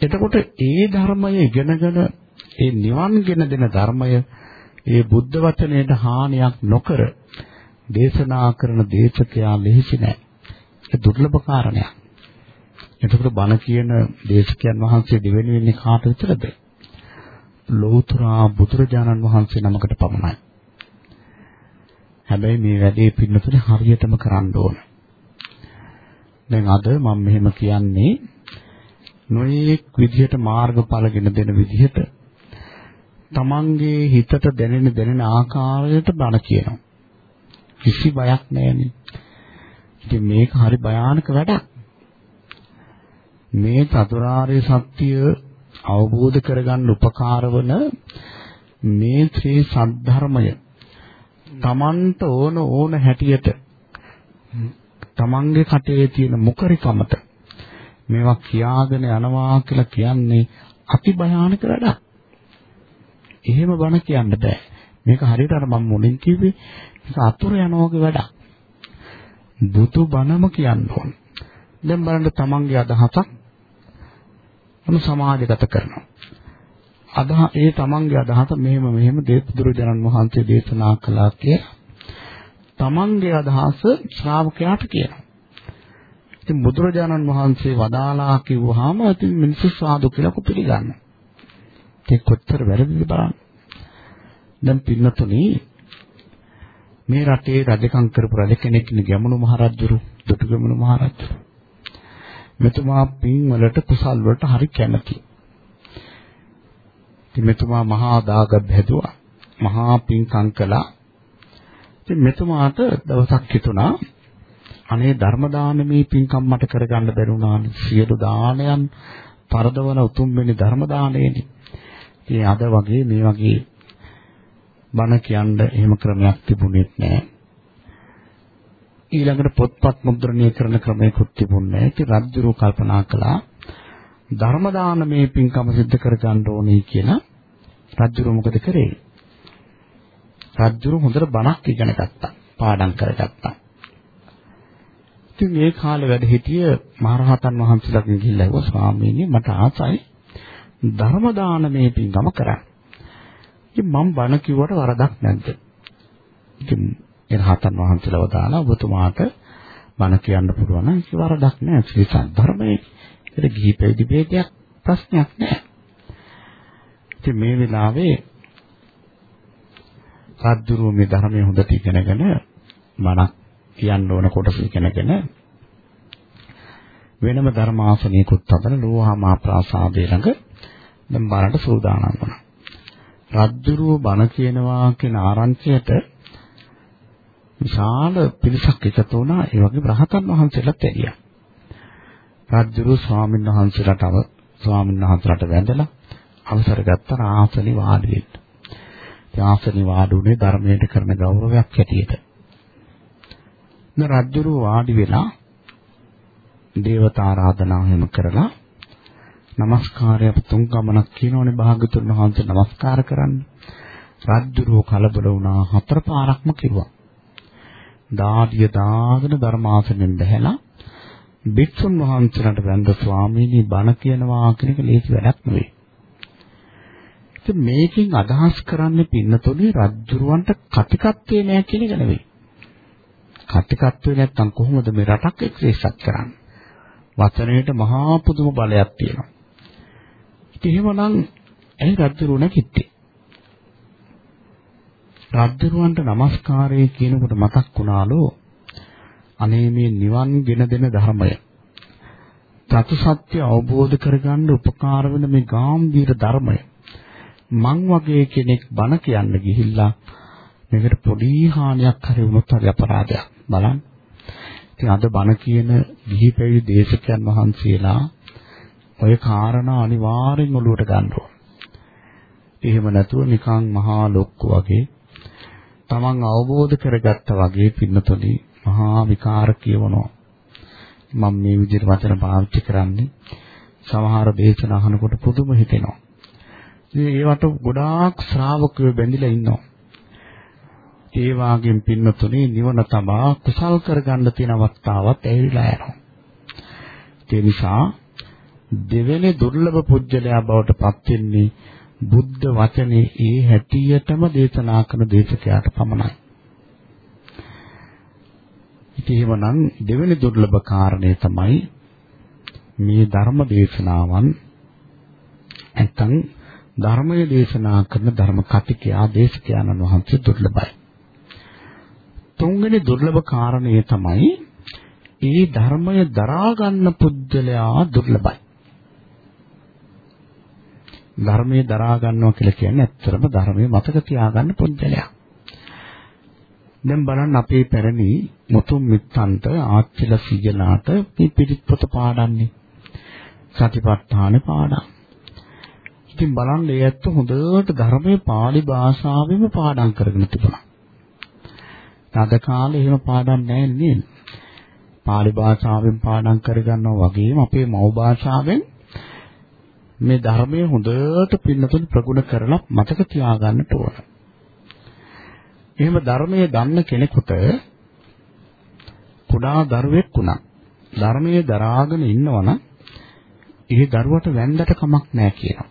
එතකොට ඒ ධර්මය ඉගෙනගෙන ඒ නිවන්ගෙන දෙන ධර්මය ඒ බුද්ධ වචනයට හානියක් නොකර දේශනා කරන දේශකයා ලෙහිසි නෑ. ඒ දුර්ලභ කාරණයක්. එතකොට බණ කියන දේශකයන් වහන්සේ දෙවෙනි වෙන්නේ කාට විතරද? ලෝතර බුදුරජාණන් වහන්සේ නමකට පමණයි. හැබැයි මේ වැඩේ පින්නතුනේ හරියටම කරන්න ඕන. දැන් අද මම මෙහෙම කියන්නේ නොයේක් විදිහට මාර්ගඵලගෙන දෙන විදිහට තමන්ගේ හිතට දැනෙන දැනෙන ආකාරයට බණ කියනවා. කිසි බයක් නැහැනේ. ඉතින් මේක හරි භයානක වැඩක්. මේ චතුරාර්ය සත්‍ය අවබෝධ කරගන්න උපකාර වන මේ ශ්‍රී සද්ධර්මය තමන්ට ඕන ඕන හැටියට තමන්ගේ කටේ තියෙන මුකරිකමට මේවා කියාගෙන යනවා කියලා කියන්නේ අති භයානක වැඩක්. එහෙම බණ කියන්න බෑ. මේක හරියට අර මම මුලින් කිව්වේ මේක අතුරු යනවාගේ වැඩක්. බුදු බණම කියන්න ඕන. දැන් බලන්න තමන්ගේ අදහසක් මොන සමාජගත කරනවා. අදහ ඒ තමන්ගේ අදහස මෙහෙම මෙහෙම දේවදුරජනන් වහන්සේ දේශනා කළා කියලා. තමන්ගේ අදහස ශ්‍රාවකයාට කියනවා. ඉතින් බුදුරජාණන් වහන්සේ වදාලා කිව්වහම ඉතින් මිනිස්සු සාදු කියලා පිළිගන්නවා. ඒක කොච්චර වැරදිද බලන්න. දැන් පින්නතුනි මේ රටේ රජකම් කරපු රජ කෙනෙක් ඉන්නේ ගැමුණු මහරජුරු, දුටුගැමුණු මහරජුරු. මෙතුමා පින් වලට කුසල් වලට හරි කැමති. ඉතින් මෙතුමා මහා දාගබ් හැදුවා. මහා පින්කම් කළා. ඉතින් මෙතුමාට දවසක් හිතුණා අනේ ධර්ම දානමේ පින්කම් මට කරගන්න බැරුණානේ. සියලු දානයන් පරදවන උතුම් වෙන්නේ ධර්ම දාණයනේ. ඉතින් අද වගේ මේ වගේ බණ කියන්න එහෙම ක්‍රමයක් තිබුණෙත් නැහැ. ඊළඟට පොත්පත් මුද්‍රණය කරන ක්‍රමයකුත් තිබුණේ නැහැ. ඉතින් රජුරු කල්පනා කළා ධර්ම දානමේ පින්කම සිද්ධ කර ගන්න ඕනේ කියලා රජුරු මොකද කරේ? රජුරු හොඳට බණක් ඉගෙන ගත්තා. පාඩම් කරගත්තා. ඉතින් මේ කාලේ වැඩ හිටිය මහරහතන් වහන්සේලාගෙන් ගිහිල්ලා ඇහුවා ස්වාමීනි මට ආසයි ධර්ම දානමේ පින්කම කරන්න. ඉතින් මම බණ කිව්වට වරදක් නැද්ද? ඉතින් ඒ රහතන් වහන්සේලාව දාලා ඔබතුමාට බණ කියන්න පුළුවන් නම් ඒක වරදක් නෑ. ශ්‍රී සද්ධර්මයේ ඒක ගිහි පැවිදි ભેදයක් ප්‍රශ්නයක් නෑ. ඉතින් මේ වෙලාවේ සද්දුරු මේ ධර්මයේ හොඳට ඉගෙනගෙන මනක් කියන්න ඕන කොටස ඉගෙනගෙන වෙනම ධර්මාසනයකුත් හදන ලෝහාමා ප්‍රාසාදයේ ළඟ දැන් බණට සූදානම් වුණා. රද්දුරුව බණ කියනවා කියන ආරංචියට විශාල පිරිසක් එකතු වුණා. ඒ වගේම රහතන් වහන්සේලාත් ඇරියා. රජුරු ස්වාමීන් වහන්සේලාටව ස්වාමීන් වහන්සේලාට වැඳලා අවසර ගත්තා ආසනේ වාඩි වෙන්න. ඉතින් ආසනේ වාඩි උනේ ධර්මයට කරන ගෞරවයක් හැටියට. න රජුරු වාඩි වෙලා දේවතා ආරාධනා හිම කරලා নমස්කාරය තුන් ගමනක් කියනෝනේ භාග්‍යතුන් වහන්සේ নমස්කාර කරන්න. රජුරු කලබල වුණා හතර පාරක්ම කිව්වා. දාඩිය දාගෙන ධර්මාසනෙන් බැහැලා භික්ෂුන් වහන්සේලාට වැඳ ස්වාමීනි බණ කියනවා කියන එක ලේසි වැඩක් නෙවෙයි. ඉතින් මේකෙන් අදහස් කරන්නේ පින්නතොලේ රජ්ජුරුවන්ට කතිකත්වේ නැහැ කියන එක නෙවෙයි. කතිකත්වේ නැත්තම් කොහොමද මේ රටක් එක්සේසත් කරන්නේ? වචනයට මහා පුදුම බලයක් තියෙනවා. එහෙමනම් ඇයි රජුරු නැකිත්තේ? රජුරවන්ට নমස්කාරය කියනකොට මතක් වුණාලෝ අනේ මේ නිවන් ගෙන දෙන ධර්මය. චතු සත්‍ය අවබෝධ කරගන්න උපකාර වෙන මේ ගාම්භීර ධර්මය. මං වගේ කෙනෙක් බණ කියන්න ගිහිල්ලා මේකට පොඩි හානියක් හරි වුණොත් හරි අපරාධයක්. බලන්න. ඉතින් අද බණ කියන ගිහි පැවිදි දේශකයන් වහන්සේලා ඔය කාරණා අනිවාර්යෙන් ඔලුවට ගන්න ඕන. එහෙම නැතුව නිකන් මහා ලොක්ක වගේ තමන් අවබෝධ කරගත්තා වගේ පින්නතොලි මහා විකාර කියවනවා. මම මේ විදිහට වචන පාවිච්චි කරන්නේ සමහර දේශන අහනකොට පුදුම හිතෙනවා. ඉතින් ඒවට ගොඩාක් ශ්‍රාවකයෝ බැඳිලා ඉන්නවා. ඒ වාගෙන් පින්නතුනේ නිවන තමා කුසල් කරගන්න තියෙන අවස්ථාවක් ඇවිල්ලා යනවා. ඒ නිසා දෙවෙනි දුර්ලභ පුජ්‍යලයා බවට පත් වෙන්නේ බුද්ධ වචනේ ඒ හැටියටම දේශනා කරන දේශකයාට පමණයි. ඉතින් එහෙමනම් දෙවෙනි දුර්ලභ කාරණේ තමයි මේ ධර්ම දේශනාවන් නැත්නම් ධර්මයේ දේශනා කරන ධර්ම කතිකයා දේශකයන්න් වහන්සේ දුර්ලභයි. තුන්වෙනි දුර්ලභ කාරණේ තමයි ඒ ධර්මය දරා ගන්න පුජ්‍යලයා දුර්ලභයි. ධර්මයේ දරා ගන්නවා කියලා කියන්නේ ඇත්තටම ධර්මයේ මතක තියාගන්න පුජ්‍යලයක්. දැන් බලන්න අපේ පැරණි මුතුන් මිත්තන්ට ආච්චිල සීජලාට මේ පිටිත් පොත පාඩන්නේ. සතිපට්ඨාන පාඩම්. ඉතින් බලන්න ඒ ඇත්ත හොඳට ධර්මයේ pāli භාෂාවෙම පාඩම් කරගෙන තිබුණා. අද කාලේ එහෙම පාඩම් නැහැ නේද? pāli භාෂාවෙන් පාඩම් කරගන්නවා වගේම අපේ මව් භාෂාවෙන් මේ ධර්මයේ හොඳට පින්නතුන් ප්‍රගුණ කරලා මතක තියාගන්නට ඕන. එහෙම ධර්මයේ දන්න කෙනෙකුට කුඩා දරුවෙක් වුණා. ධර්මයේ දරාගෙන ඉන්නවනම් ඒ දරුවට වැන්දට කමක් නැහැ කියනවා.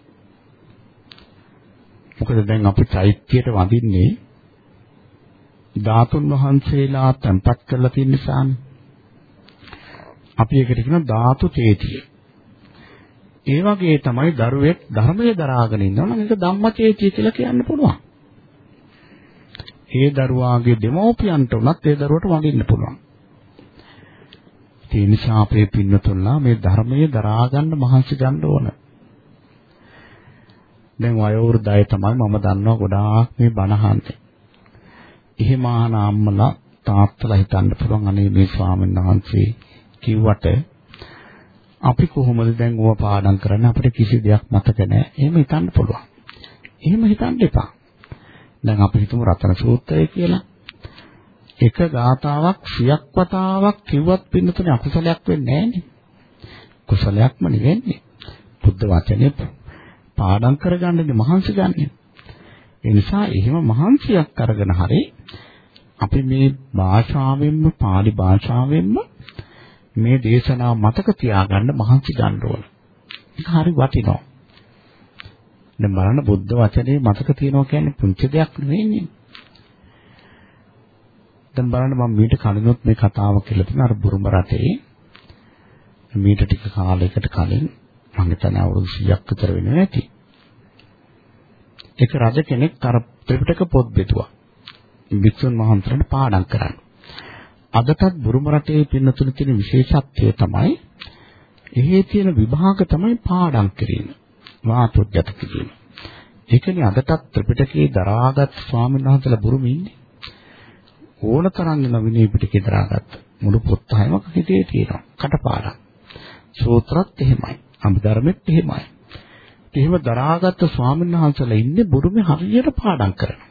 මොකද දැන් අපි චෛත්‍යයට වඳින්නේ ධාතුන් වහන්සේලා තැන්පත් කරලා තියෙන නිසානේ. අපි ඒකට කියන ධාතු චේතිය. ඒ වගේ තමයි දරුවෙක් ධර්මයේ දරාගෙන ඉන්නවා නම් ඒක ධම්මචේතිය කියලා කියන්න පුළුවන්. ඒ දරුවාගේ දෙමව්පියන්ට උනත් ඒ දරුවට වඳින්න පුළුවන්. ඒ නිසා අපේ පින්නතුල්ලා මේ ධර්මයේ දරා ගන්න මහන්සි ගන්න ඕන. දැන් වයෝවෘද්ධය තමයි මම දන්නවා ගොඩාක් මේ බණහන්නේ. එහෙම ආන අම්මලා තාත්තලා හිතන්න පුළුවන් අනේ මේ ස්වාමීන් වහන්සේ කිව්වට අපි කොහොමද දැන් ඕවා පාඩම් කරන්නේ අපිට කිසි දෙයක් මතක නැහැ. එහෙම හිතන්න පුළුවන්. එහෙම හිතන්න එපා. දැන් අපි හිතමු රතන සූත්‍රය කියලා. එක ගාතාවක් සියක් වතාවක් කිව්වත් පින්නතුනේ අකුසලයක් වෙන්නේ නැහැනේ. කුසලයක්ම නෙවෙන්නේ. බුද්ධ වචනේ පාඩම් කරගන්නනේ මහන්සි ගන්න. ඒ නිසා එහෙම මහන්සියක් අරගෙන හරි අපි මේ භාෂාවෙන්ම pāli භාෂාවෙන්ම මේ දේශනාව මතක තියාගන්න මහන්සි ගන්න ඕන. ඒක හරි වටිනවා. දැන් බලන්න බුද්ධ වචනේ මතක තියනවා කියන්නේ පුංචි දෙයක් නෙවෙයිනේ. දැන් බලන්න මම මීට කලිනුත් මේ කතාව කියලා තියෙන අර බුරුම රටේ මීට ටික කාලයකට කලින් මම හිතන්නේ අවුරුදු 100ක් විතර වෙන්නේ නැති. එක රජ කෙනෙක් අර ත්‍රිපිටක පොත් බෙදුවා. වික්ෂුන් වහන්සේලාට පාඩම් කරන්න. අදටත් බුරුම රටේ පින්නතුළු තියෙන විශේෂත්වය තමයි එහි තියෙන විභාග තමයි පාඩම් කිරීම. වාතුජ්ජත කිරීම. ඒකනේ අදටත් ත්‍රිපිටකයේ දරාගත් ස්වාමීන් වහන්සේලා බුරුමේ ඉන්නේ. ඕන තරම් වෙන විනය පිටකේ දරාගත්ත මුළු පොත් හයම හිතේ තියෙනවා. කටපාඩම්. සූත්‍රත් එහෙමයි. අභිධර්මෙත් එහෙමයි. එහෙම දරාගත්ත ස්වාමීන් වහන්සේලා ඉන්නේ බුරුමේ හරියට පාඩම් කරනවා.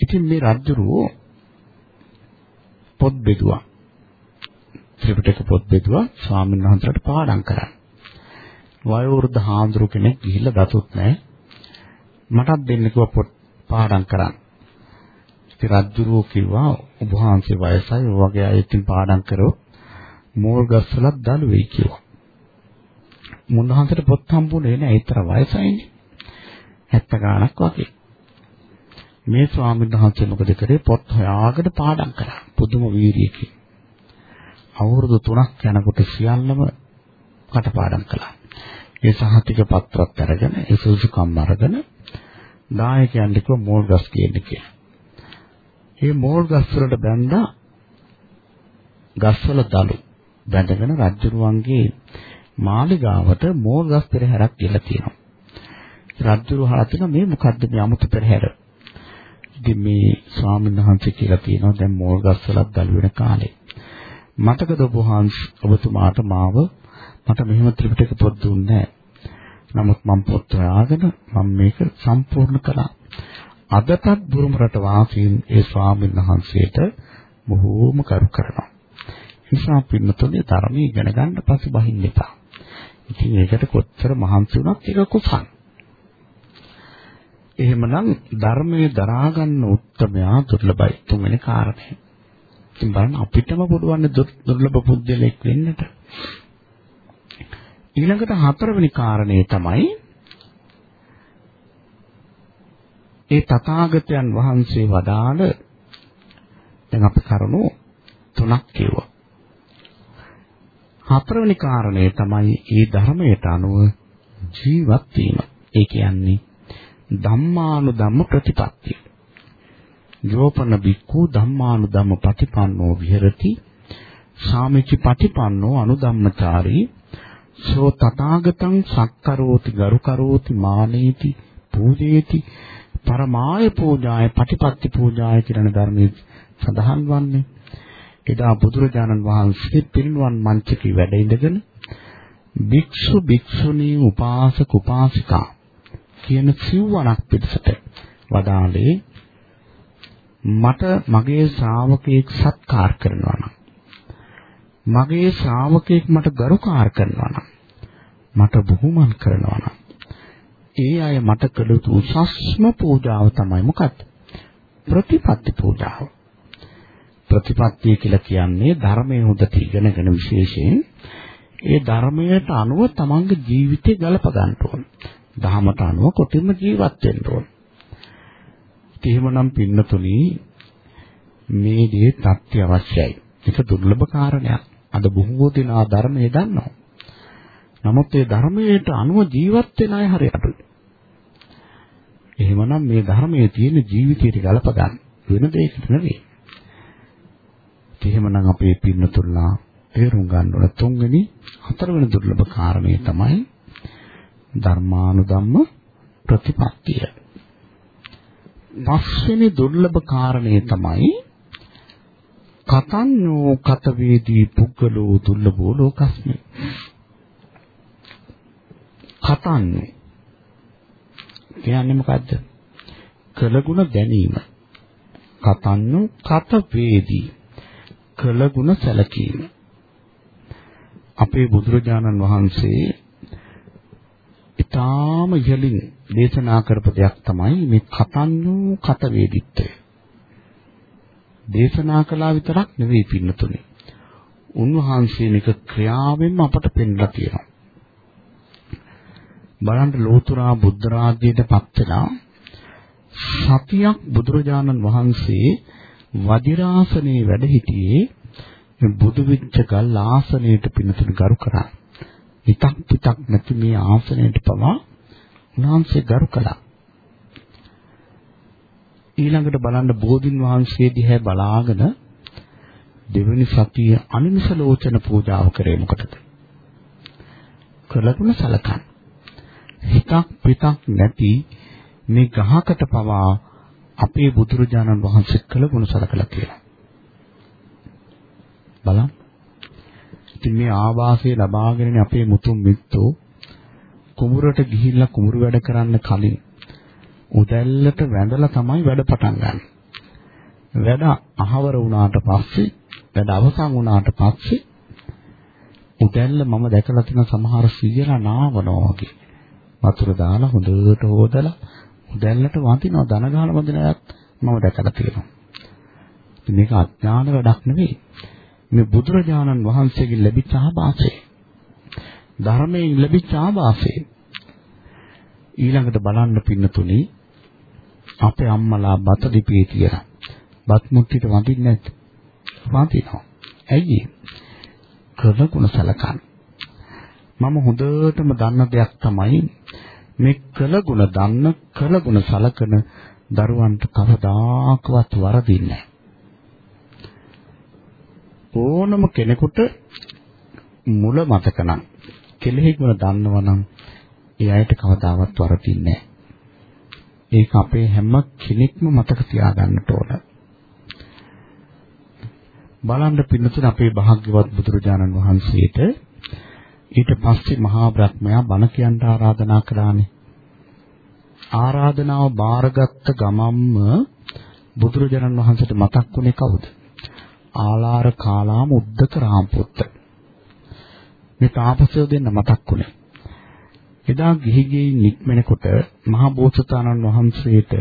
ඉතින් මේ රජුරෝ පොත් බෙදුවා. ත්‍රිපිටක පොත් බෙදුවා ස්වාමීන් වහන්සේලාට පාඩම් කරන්න. වයෝවෘද්ධ හාමුදුරු කෙනෙක් ගිහිල්ලා දතුත් නැහැ. මටත් දෙන්න කිව්වා පොත් පාඩම් කරන්න. ඉතින් රජුරෝ කිව්වා ඔබ වහන්සේ වයසයි ඔය වගේ අය ඉතින් පාඩම් කරොත් මෝල් ගස්වලත් දළු වෙයි කිව්වා. මුන්නහන්සට පොත් හම්බුනේ නැහැ. ඒතර වයසයිනේ. 70 ගාණක් වගේ. මේ ස්වාමීන් වහන්සේ මොකද කරේ පොත් හොයාගෙන පාඩම් කරා. පුදුම වීරියකින්. අවුරුදු 3ක් යනකොට සියල්ලම කටපාඩම් කළා. ඒ සහතික පත්‍රත් අරගෙන ඒ සුසුකම් අරගෙන දායකයන් දෙක මෝල් ගස් කියන්න කියලා. මේ මෝල් ගස් වලට බැඳා ගස්වල දලු බැඳගෙන රජුරුවන්ගේ මාලිගාවට මෝල් ගස් පෙරහැරක් කියලා තියෙනවා. රජුරු හරතින මේ මොකද්ද මේ 아무තු පෙරහැර? ඉතින් මේ ස්වාමීන් වහන්සේ කියලා තියෙනවා දැන් මෝල් ගස්වලක් ගල් වෙන කාලේ. මතකද ඔබ ඔබතුමාට මාව මට මෙහෙම ත්‍රිපිටක පොත් දුන්නේ නමුත් මම පොත් හොයාගෙන මම මේක සම්පූර්ණ කළා. අදටත් බුරුම රට වාසීන් ඒ ස්වාමීන් වහන්සේට බොහෝම කරු කරනවා. නිසා පින්නතුනේ ධර්මයේ ඉගෙන ගන්න පස්සේ බහින්න එපා. ඉතින් ඒකට කොච්චර මහන්සි වුණත් ඒක කුසල්. එහෙමනම් ධර්මයේ දරා ගන්න උත්තරමයා දුර්ලභයි තුන්වෙනි කාරණය. ඉතින් බලන්න අපිටම පුළුවන් දුර්ලභ පුද්ගලෙක් වෙන්නට. ඊළඟට හතරවෙනි කාරණේ තමයි ඒ තථාගතයන් වහන්සේ වදාළ දැන් අපි කරුණු තුනක් කියුවා. හතරවෙනි කාරණේ තමයි මේ ධර්මයට අනුව ජීවත් වීම. ඒ කියන්නේ ධම්මානුධම්ම ප්‍රතිපත්තිය. යෝපන බික්ඛු ධම්මානුධම්ම ප්‍රතිපන්නෝ විහෙරති සාමිචි පටිපන්නෝ අනුධම්මචාරී සෝ තථාගතං සක්කරෝති ගරුකරෝති මානේති පූජේති පරමාය පූජාය පටිපත්ති පූජාය කියන ධර්මයේ සඳහන් වන්නේ. එදා බුදුරජාණන් වහන්සේ පිරිනුවන් මංචකේ වැඩ ඉඳගෙන භික්ෂු භික්ෂුණී උපාසක උපාසිකා කියන සිව්වණක් පිටසට වදාළේ. මට මගේ ශ්‍රාවකෙක් සත්කාර කරනවා නම් මගේ ශ්‍රාවකෙක් මට ගරුකාර කරනවා නම් මට බුහුමන් කරනවා නම් ඒ අය මට කළ යුතු උසස්ම පූජාව තමයි මොකක්ද ප්‍රතිපත්ති පූජාව ප්‍රතිපත්තිය කියලා කියන්නේ ධර්මයේ හොඳට ඉගෙනගෙන විශේෂයෙන් ඒ ධර්මයට අනුව තමන්ගේ ජීවිතය ගලප ගන්න ඕන. දහමට අනුව කොටින්ම ජීවත් වෙන්න ඕන. එහෙමනම් පින්නතුනි මේ දේ තත්ත්‍ය අවශ්‍යයි. ඒක දුර්ලභ කාරණයක්. අද බොහෝ දෙනා ධර්මයේ දන්නවා. නමුත් ඒ ධර්මයට අනුව ජීවත් වෙන අය හරියට අඩුයි. එහෙමනම් මේ ධර්මයේ තියෙන ජීවිතයට ගලප ගන්න වෙන දෙයකට නෙවෙයි. එහෙමනම් අපේ පින්නතුල්ලා තේරුම් ගන්න ඕන තුන්වෙනි හතරවෙනි දුර්ලභ කාරණේ තමයි ධර්මානුධම්ම ප්‍රතිපත්තිය. පස්වෙනි දුර්ලභ කාරණේ තමයි කතඤ්ඤෝ කතවේදී පුද්ගලෝ දුර්ලභෝ ලෝකස්මි. කතඤ්ඤෝ කියන්නේ මොකද්ද? කළගුණ දැනීම. කතඤ්ඤෝ කතවේදී කළගුණ සැලකීම. අපේ බුදුරජාණන් වහන්සේ ඊටාම ඉහළින් දේශනා කරපු දෙයක් තමයි මේ කතන්නෝ කත වේදිත්වය. දේශනා කළා විතරක් නෙවෙයි පින්නතුනේ. උන්වහන්සේ මේක ක්‍රියාවෙන්ම අපට පෙන්ලා තියෙනවා. බලන්න ලෝතුරා බුද්ධ රාජ්‍යයටපත් වෙලා සතියක් බුදුරජාණන් වහන්සේ වදිරාසනේ වැඩ සිටියේ බුදු විච්ච ගල් ආසනයට පින්නතුන ගරු කරා. හිතක් පිටක් නැති මේ ආසනයට පවා උන්වහන්සේ ගරු කළා. ඊළඟට බලන්න බෝධින් වහන්සේ දිහා බලාගෙන දෙවෙනි සතිය අනිමිස ලෝචන පූජාව කරේ මොකටද? කළගුණ සලකන්. හිතක් පිටක් නැති මේ ගහකට පවා අපේ බුදුරජාණන් වහන්සේ කළගුණ සලකලා කියලා. බලන්න. ඉතින් මේ ආවාසය ලබාගෙන අපේ මුතුන් මිත්තෝ කුඹුරට ගිහිල්ලා කුඹුරු වැඩ කරන්න කලින් උදැල්ලට වැඳලා තමයි වැඩ පටන් ගන්න. වැඩ අහවර වුණාට පස්සේ වැඩ අවසන් වුණාට පස්සේ උදැල්ල මම දැකලා තියෙන සමහර සීයලා නාවනවා වගේ. වතුර දාලා හොඳට හොදලා උදැල්ලට වඳිනවා දන ගහලා වඳින අයත් මම දැකලා තියෙනවා. ඉතින් මේක අඥාන වැඩක් නෙවෙයි. මේ බුදුරජාණන් වහන්සේගෙන් ලැබිච්ච ආభాසය. ධර්මයෙන් ලැබිච්ච ආభాසය. ඊළඟට බලන්න පින්නතුනි අපේ අම්මලා බත දිපේ තියලා බත් මුට්ටියට වඳින්නේ නැද්ද? වඳිනවා. ඇයි කළගුණ සලකන. මම හොඳටම දන්න දෙයක් තමයි මේ කළගුණ දන්න කළගුණ සලකන දරුවන්ට කවදාකවත් වරදින්නේ ඕනම කෙනෙකුට මුල මතක නම් කෙලෙහි ගුණ දන්නවනම් ඒ අයට කවදාවත් වරදින්නේ ඒක අපේ හැම කෙනෙක්ම මතක තියාගන්නට ඕන. බලන්න පින්නතුන අපේ භාග්‍යවත් බුදුරජාණන් වහන්සේට ඊට පස්සේ මහා බ්‍රහ්මයා බණ කියන්න ආරාධනා කළානේ. ආරාධනාව බාරගත්ත ගමම්ම බුදුරජාණන් වහන්සේට මතක් වුණේ කවුද? ආලාර කාලාම උද්දක රාම්පුත්ත. මේ තාපසයෝ දෙන්න මතක් වුණේ. එදා ගිහි ගෙයි නික්මනකොට මහා බෝසතාණන් වහන්සේට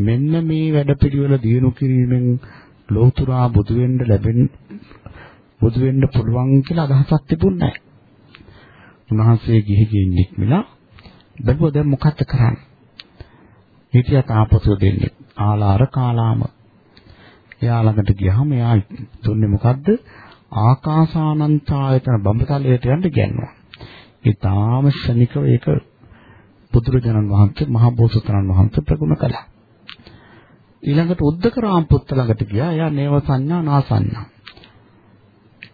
මෙන්න මේ වැඩපිළිවෙල දිනු කිරීමෙන් ලෝතුරා බුදු වෙන්න ලැබෙන බුදු වෙන්න පුළුවන් කියලා අදහසක් තිබුණේ නැහැ. උන්වහන්සේ ගිහි ගෙයි නික්මලා බැලුවා දැන් මොකක්ද කරන්නේ? හිටියා තාපසයෝ දෙන්නේ ආලාර කාලාම එයා ළඟට ගියාම එයා දුන්නේ මොකද්ද? ආකාසානන්තායතන බඹතලයට යන්න ගන්නවා. ඒ තාම ශනිකව ඒක බුදුරජාණන් වහන්සේ මහා බෝසතාණන් වහන්සේ ප්‍රගුණ කළා. ඊළඟට උද්දක රාම්පුත්ත ළඟට ගියා. එයා නේව සංඥා නා සංඥා.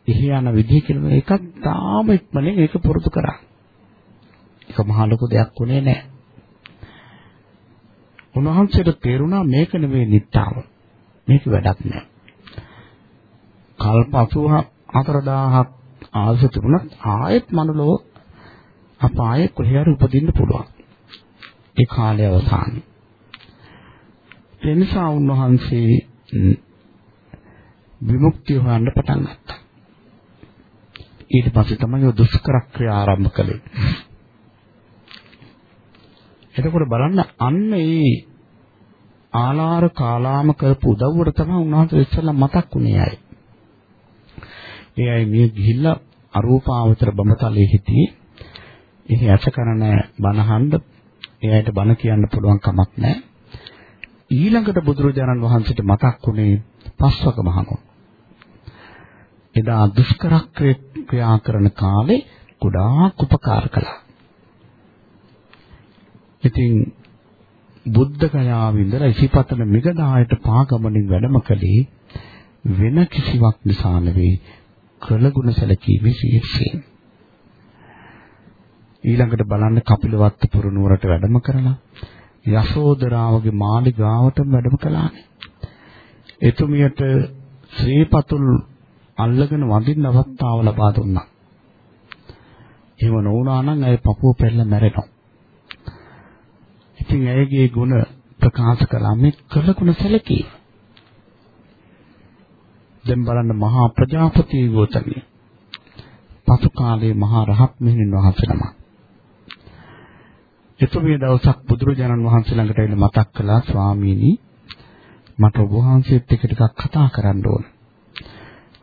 එහි යන විදිහ කියලා එකක් තාම ඉක්මනින් ඒක පුරුදු කරා. ඒක මහා ලොකු දෙයක් උනේ නැහැ. උන්වහන්සේට තේරුණා මේක නෙවෙයි නිට්ටාව. මේක වැඩක් නෑ. කල්ප 84000ක් ආයස තිබුණත් ආයෙත් මනුලෝ අපායේ කොහේ හරි උපදින්න පුළුවන්. ඒ කාලය අවසානයේ. ඒ නිසා උන්වහන්සේ විමුක්තිය හොයන්න පටන් ගත්තා. ඊට පස්සේ තමයි දුෂ්කර ක්‍රියා ආරම්භ කළේ. එතකොට බලන්න අන්න ඒ ආලාර කාලාම කරපු උදව්වට තමයි උන්වහන්සේ ඉස්සෙල්ලා මතක් වුණේ අය. ඒ අය මිය ගිහිල්ලා අරූපාවචර බඹතලයේ හිටියේ. එහි ඇස කරන බණහඬ ඒ අයට බණ කියන්න පුළුවන් කමක් නැහැ. ඊළඟට බුදුරජාණන් වහන්සේට මතක් වුණේ පස්වක මහණෝ. එදා දුෂ්කර ක්‍රියා කරන කාලේ ගොඩාක් උපකාර කළා. ඉතින් බුද්ධ ගයාව ඉඳලා ඉසිපතන මිගදායට පාගමනින් වැඩම කළේ වෙන කිසිවක් නිසා නෙවෙයි කළගුණ සැලකීමේ ශීර්ෂයෙන්. ඊළඟට බලන්න කපිලවත්ත පුරනුවරට වැඩම කරලා යශෝදරාවගේ මාලිගාවටම වැඩම කළානේ. එතුමියට ශ්‍රීපතුල් අල්ලගෙන වඳින්න අවස්ථාව ලබා දුන්නා. එහෙම නොවුනා නම් ඇය පපුව පෙරලා මැරෙනවා. ඉතින් ඇයගේ ගුණ ප්‍රකාශ කළා මේ කළ ගුණ සැලකී. දැන් බලන්න මහා ප්‍රජාපති ගෝතමිය. පසු කාලයේ මහා රහත් මෙහෙණින් වහන්සේ නමක්. එතුමිය දවසක් බුදුරජාණන් වහන්සේ ළඟට එන්න මතක් කළා ස්වාමීනි මට ඔබ වහන්සේත් එක්ක ටිකක් කතා කරන්න ඕන.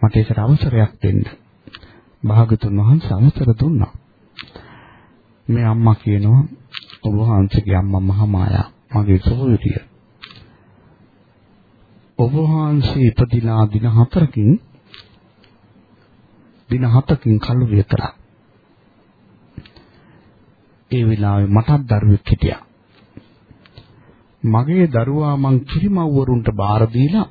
මට ඒකට අවසරයක් දෙන්න. භාගතුන් වහන්සේ අවසර දුන්නා. මේ අම්මා කියනවා ඔබ වහන්සේගේ අම්මා මහමායා මගේ සහෝදරිය. ඔබ වහන්සේ ඉපදිලා දින හතරකින් දින හතකින් කලු විතරක්. ඒ වෙලාවේ මටත් දරුවෙක් හිටියා. මගේ දරුවා මං කිරිමව්වරුන්ට බාර දීලා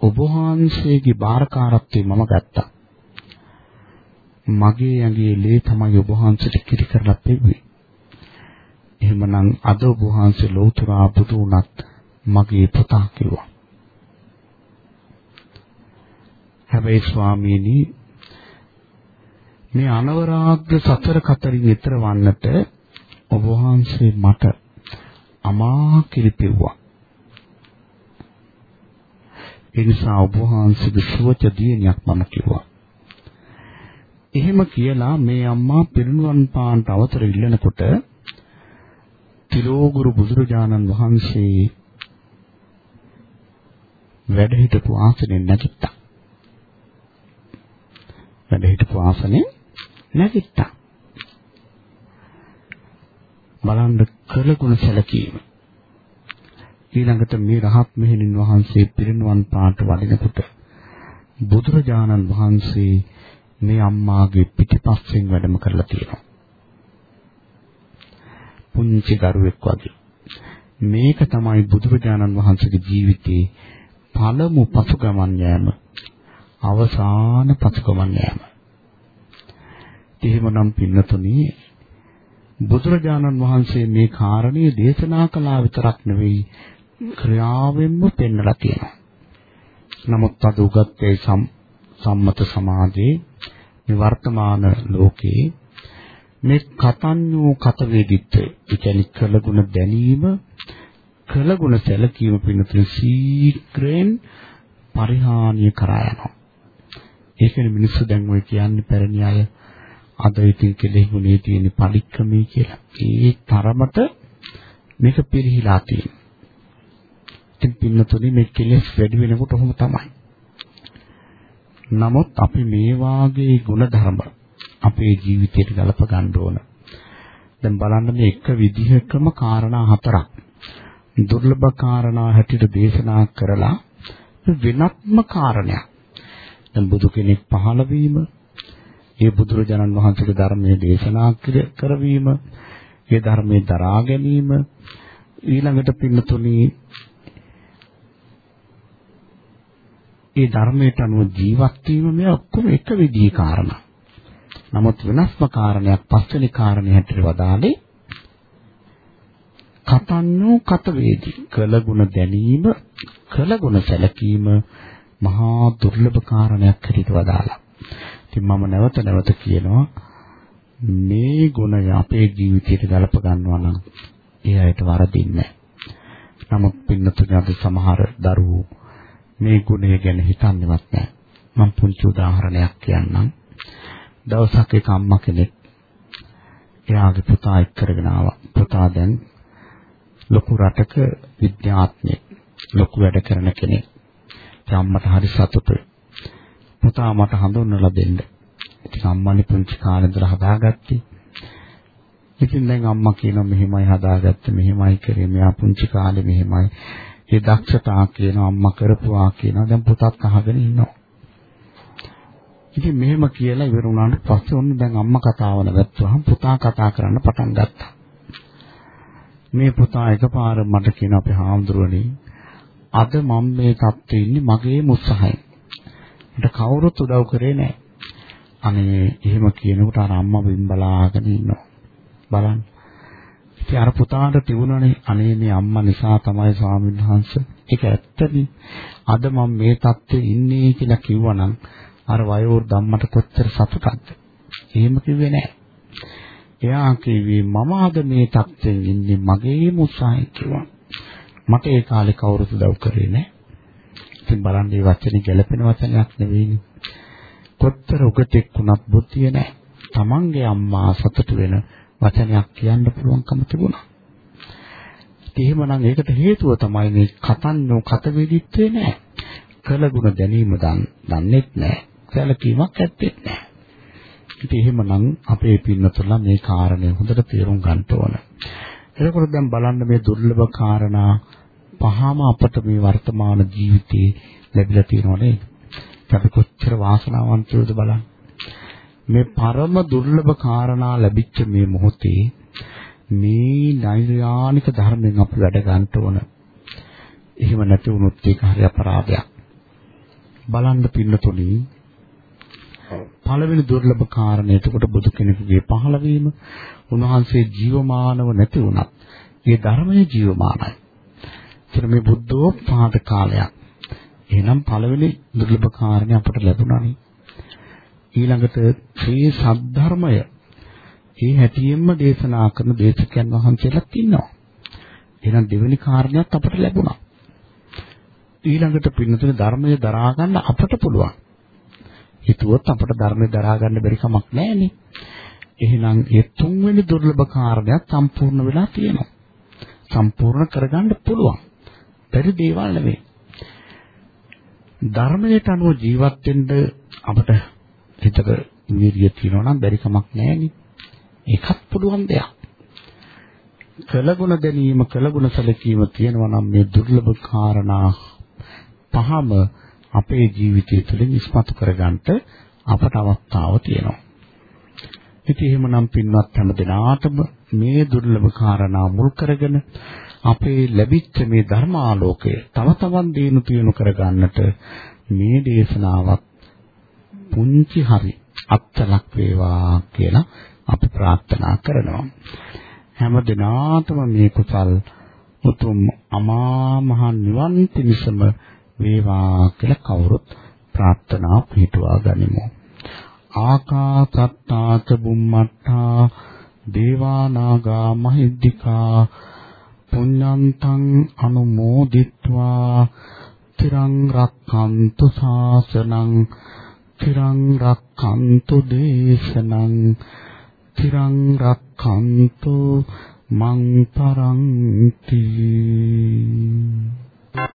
ඔබ වහන්සේගේ බාරකාරත්වය මම ගත්තා. මගේ ඇඟේ ලේ තමයි ඔබ වහන්සේට කිරි කරලා පෙව්වේ. එහෙමනම් අද ඔබ වහන්සේ ලෞතුරා බුදු වුණත් මගේ පුතා කිව්වා. හැබැයි ස්වාමීනි මේ අනවරාග්‍ර සතර කතරින් ඈතර වන්නට ඔබ වහන්සේ මට අමා කිරිපෙව්වා. ඒ නිසා ඔබ වහන්සේගේ සුවච දියණියක් මම කිව්වා. එහෙම කියලා මේ අම්මා පිරිනුවන් පාන්ට අවතර ඉල්ලනකොට තිලෝගුරු බුදුරජාණන් වහන්සේ වැඩ හිටපු ආසනෙ නැගිට්ටා. වැඩ හිටපු ආසනෙ නැගිට්ටා. බලන්න කළගුණ සැලකීම. ඊළඟට මේ රහත් මෙහෙණින් වහන්සේ පිරිනුවන් පාට වඩිනකොට බුදුරජාණන් වහන්සේ මේ අම්මාගේ පිටිපස්සෙන් වැඩම කරලා තියෙනවා. පුංචි දරුවෙක් වගේ. මේක තමයි බුදුරජාණන් වහන්සේගේ ජීවිතේ පළමු පසුගමන් යෑම. අවසාන පසුගමන් යෑම. එහෙමනම් පින්නතුනි බුදුරජාණන් වහන්සේ මේ කාරණේ දේශනා කළා විතරක් නෙවෙයි ක්‍රියාවෙන්ම පෙන්වලා තියෙනවා. නමුත් අද උගත්යේ සම්මත සමාජයේ මේ වර්තමාන ලෝකේ මේ කතඤ්ඤෝ කත වේදිත්‍ය ඉතින් කළගුණ දැනීම කළගුණ සැලකීම පිණිස සීක්‍රෙන් පරිහානිය කරා යනවා. ඒකනේ මිනිස්සු දැන් ඔය කියන්නේ පැරණි අය අද ඉතින් කෙලෙහි ගුණේ තියෙන පරික්‍රමී කියලා. ඒ තරමට මේක පිරිහිලා තියෙනවා. ඉතින් පින්නතුනේ මේ කෙලෙස් වැඩි වෙනකොට ඔහොම තමයි. නමුත් අපි මේ වාගේ ಗುಣධර්ම අපේ ජීවිතයට ගලප ගන්න ඕන. දැන් බලන්න මේ එක විදිහකම කාරණා හතරක්. දුර්ලභ කාරණා හැටියට දේශනා කරලා වෙනත්ම කාරණයක්. දැන් බුදු කෙනෙක් පහළ වීම, ඒ බුදුරජාණන් වහන්සේගේ ධර්මයේ දේශනා කරවීම, ඒ ධර්මයේ දරා ගැනීම, ඊළඟට පින්නතුණී ඒ ධර්මයට අනුව ජීවත් වීම මේ ඔක්කොම එක විදිහේ කාරණා. නමුත් වෙනස්ම කාරණයක් පස්වෙනි කාරණේ හැටියට වදාළේ කතන්නෝ කත වේදි කළගුණ දැනීම කළගුණ සැලකීම මහා දුර්ලභ කාරණයක් හැටියට වදාලා. ඉතින් මම නැවත නැවත කියනවා මේ ගුණය අපේ ජීවිතයට ගලප ගන්නවා නම් ඒ අයට වරදින්නේ නැහැ. නමුත් පින්නතුනේ අද සමහර දරුවෝ මේ ගුණය ගැන හිතන්නේවත් නැහැ. මම පුංචි උදාහරණයක් කියන්නම්. දවසක් එක අම්මා කෙනෙක් එයාගේ පුතා එක් කරගෙන ආවා. පුතා දැන් ලොකු රටක විද්‍යාඥයෙක්. ලොකු වැඩ කරන කෙනෙක්. ඒ අම්මට හරි සතුටුයි. පුතා මට හඳුන්වලා දෙන්න. ඉතින් අම්මානේ පුංචි කාලේ ඉඳලා හදාගත්තේ. ඉතින් දැන් අම්මා කියනවා මෙහෙමයි හදාගත්තේ මෙහෙමයි කරේ මෙයා පුංචි කාලේ මෙහෙමයි ඒ දක්ෂතා කියන අම්මා කරපුවා කියන දැන් පුතත් අහගෙන ඉන්නවා. ඉතින් මෙහෙම කියලා ඉවර වුණාට පස්සේ ඔන්න දැන් අම්මා කතාව නැවතුනහම පුතා කතා කරන්න පටන් ගත්තා. මේ පුතා එකපාර මට කියන අපේ හාමුදුරනේ අද මම මේ තත්ත්වෙ ඉන්නේ මගේ උත්සාහයෙන්. මට කවුරුත් උදව් කරේ නැහැ. අනේ එහෙම කියනකොට අර අම්මා බිම් බලාගෙන ඉන්නවා. බලන්න. ඉතින් අර පුතාට තිබුණනේ අනේ මේ අම්මා නිසා තමයි ස්වාමීන් වහන්සේ. ඒක ඇත්තනේ. අද මම මේ தත්ත්වයේ ඉන්නේ කියලා කිව්වනම් අර වයෝවෘද්ධ අම්මට කොච්චර සතුටක්ද? එහෙම කිව්වේ නැහැ. එයා කිව්වේ මම අද මේ தත්ත්වයෙන් ඉන්නේ මගේම උත්සාහයෙන් කිව්වා. මට ඒ කාලේ කවුරුත් උදව් කරේ නැහැ. ඉතින් බලන්න මේ වචනේ ගැළපෙන වචනයක් නෙවෙයිනේ. කොච්චර උගතෙක් වුණත් බුද්ධිය නැහැ. Tamange අම්මා සතුට වෙන වචනයක් කියන්න පුළුවන්කම තිබුණා. එහෙමනම් ඒකට හේතුව තමයි මේ කතන්නෝ කතවේදිත්වේ නැහැ. කළගුණ දැනීම දන්නේත් නැහැ. සැලකීමක් ඇත්තෙත් නැහැ. ඉතින් එහෙමනම් අපේ පින්නතුලා මේ කාරණය හොඳට තේරුම් ගන්න ඕන. එතකොට දැන් බලන්න මේ දුර්ලභ කාරණා පහම අපට මේ වර්තමාන ජීවිතේ ලැබිලා තියෙනවා නේද? අපි කොච්චර වාසනාවන්තයෝද බලන්න. මේ පරම දුර්ලභ කාරණා ලැබිච්ච මේ මොහොතේ මේ නෛර්යානික ධර්මයෙන් අපි වැඩ ගන්න ඕන. එහෙම නැති වුණොත් ඒක හරි අපරාධයක්. බලන්න පින්නතුනි පළවෙනි දුර්ලභ කාරණේ එතකොට බුදු කෙනෙකුගේ පහළවීම උන්වහන්සේ ජීවමානව නැති වුණත් ඒ ධර්මයේ ජීවමානයි. ඒතර මේ බුද්ධෝත්පාද කාලයක්. එහෙනම් පළවෙනි දුර්ලභ කාරණේ අපට ලැබුණානේ. ඊළඟට ශ්‍රී සද්ධර්මය ඒ හැටියෙන්ම දේශනා කරන දේශකයන් වහන්සේලාත් ඉන්නවා. එහෙනම් දෙවෙනි කාරණයක් අපට ලැබුණා. ඊළඟට පින්නතුනේ ධර්මය දරා ගන්න අපට පුළුවන්. හිතුවොත් අපට ධර්මය දරා ගන්න බැරි කමක් නැහැනේ. එහෙනම් ඒ තුන්වෙනි දුර්ලභ කාරණයක් සම්පූර්ණ වෙලා තියෙනවා. සම්පූර්ණ කරගන්න පුළුවන්. බැරි දේවල් නෙවෙයි. ධර්මයට අනුව ජීවත් වෙන්න අපට හිතක වීර්යය තියෙනවා නම් බැරි කමක් නැහැනේ. ඒකත් පුළුවන් දෙයක්. කළගුණ දැනීම කළගුණ සැලකීම තියෙනවා නම් මේ දුර්ලභ කාරණා පහම අපේ ජීවිතය තුළින් ඉස්මතු කරගන්නට අපට අවස්ථාව තියෙනවා. ඉතින් එහෙමනම් පින්වත් හැම දිනාටම මේ දුර්ලභ කාරණා මුල් කරගෙන අපේ ලැබිච්ච මේ ධර්මාලෝකය තව තවත් දිනු පියුණු කරගන්නට මේ දේශනාවක් පුංචි හරි අත්ලක් වේවා කියලා අපි ප්‍රාර්ථනා කරනවා. හැම දිනාටම මේ කුසල් උතුම් අමා මහ නිවන් පිණසම වේවා කියලා කවුරුත් ප්‍රාර්ථනා පිටුවා ගනිමු. ආකාසත්තාච බුම්මත්තා දේවා නාග මහිද්దికා පුඤ්ඤන්තං අනුමෝදිත්වා තිරං රක්ඛන්තු ශාසනං තිරං රක්ඛන්තු දේශනං තිරං රක්ඛන්තු මං පරන්ති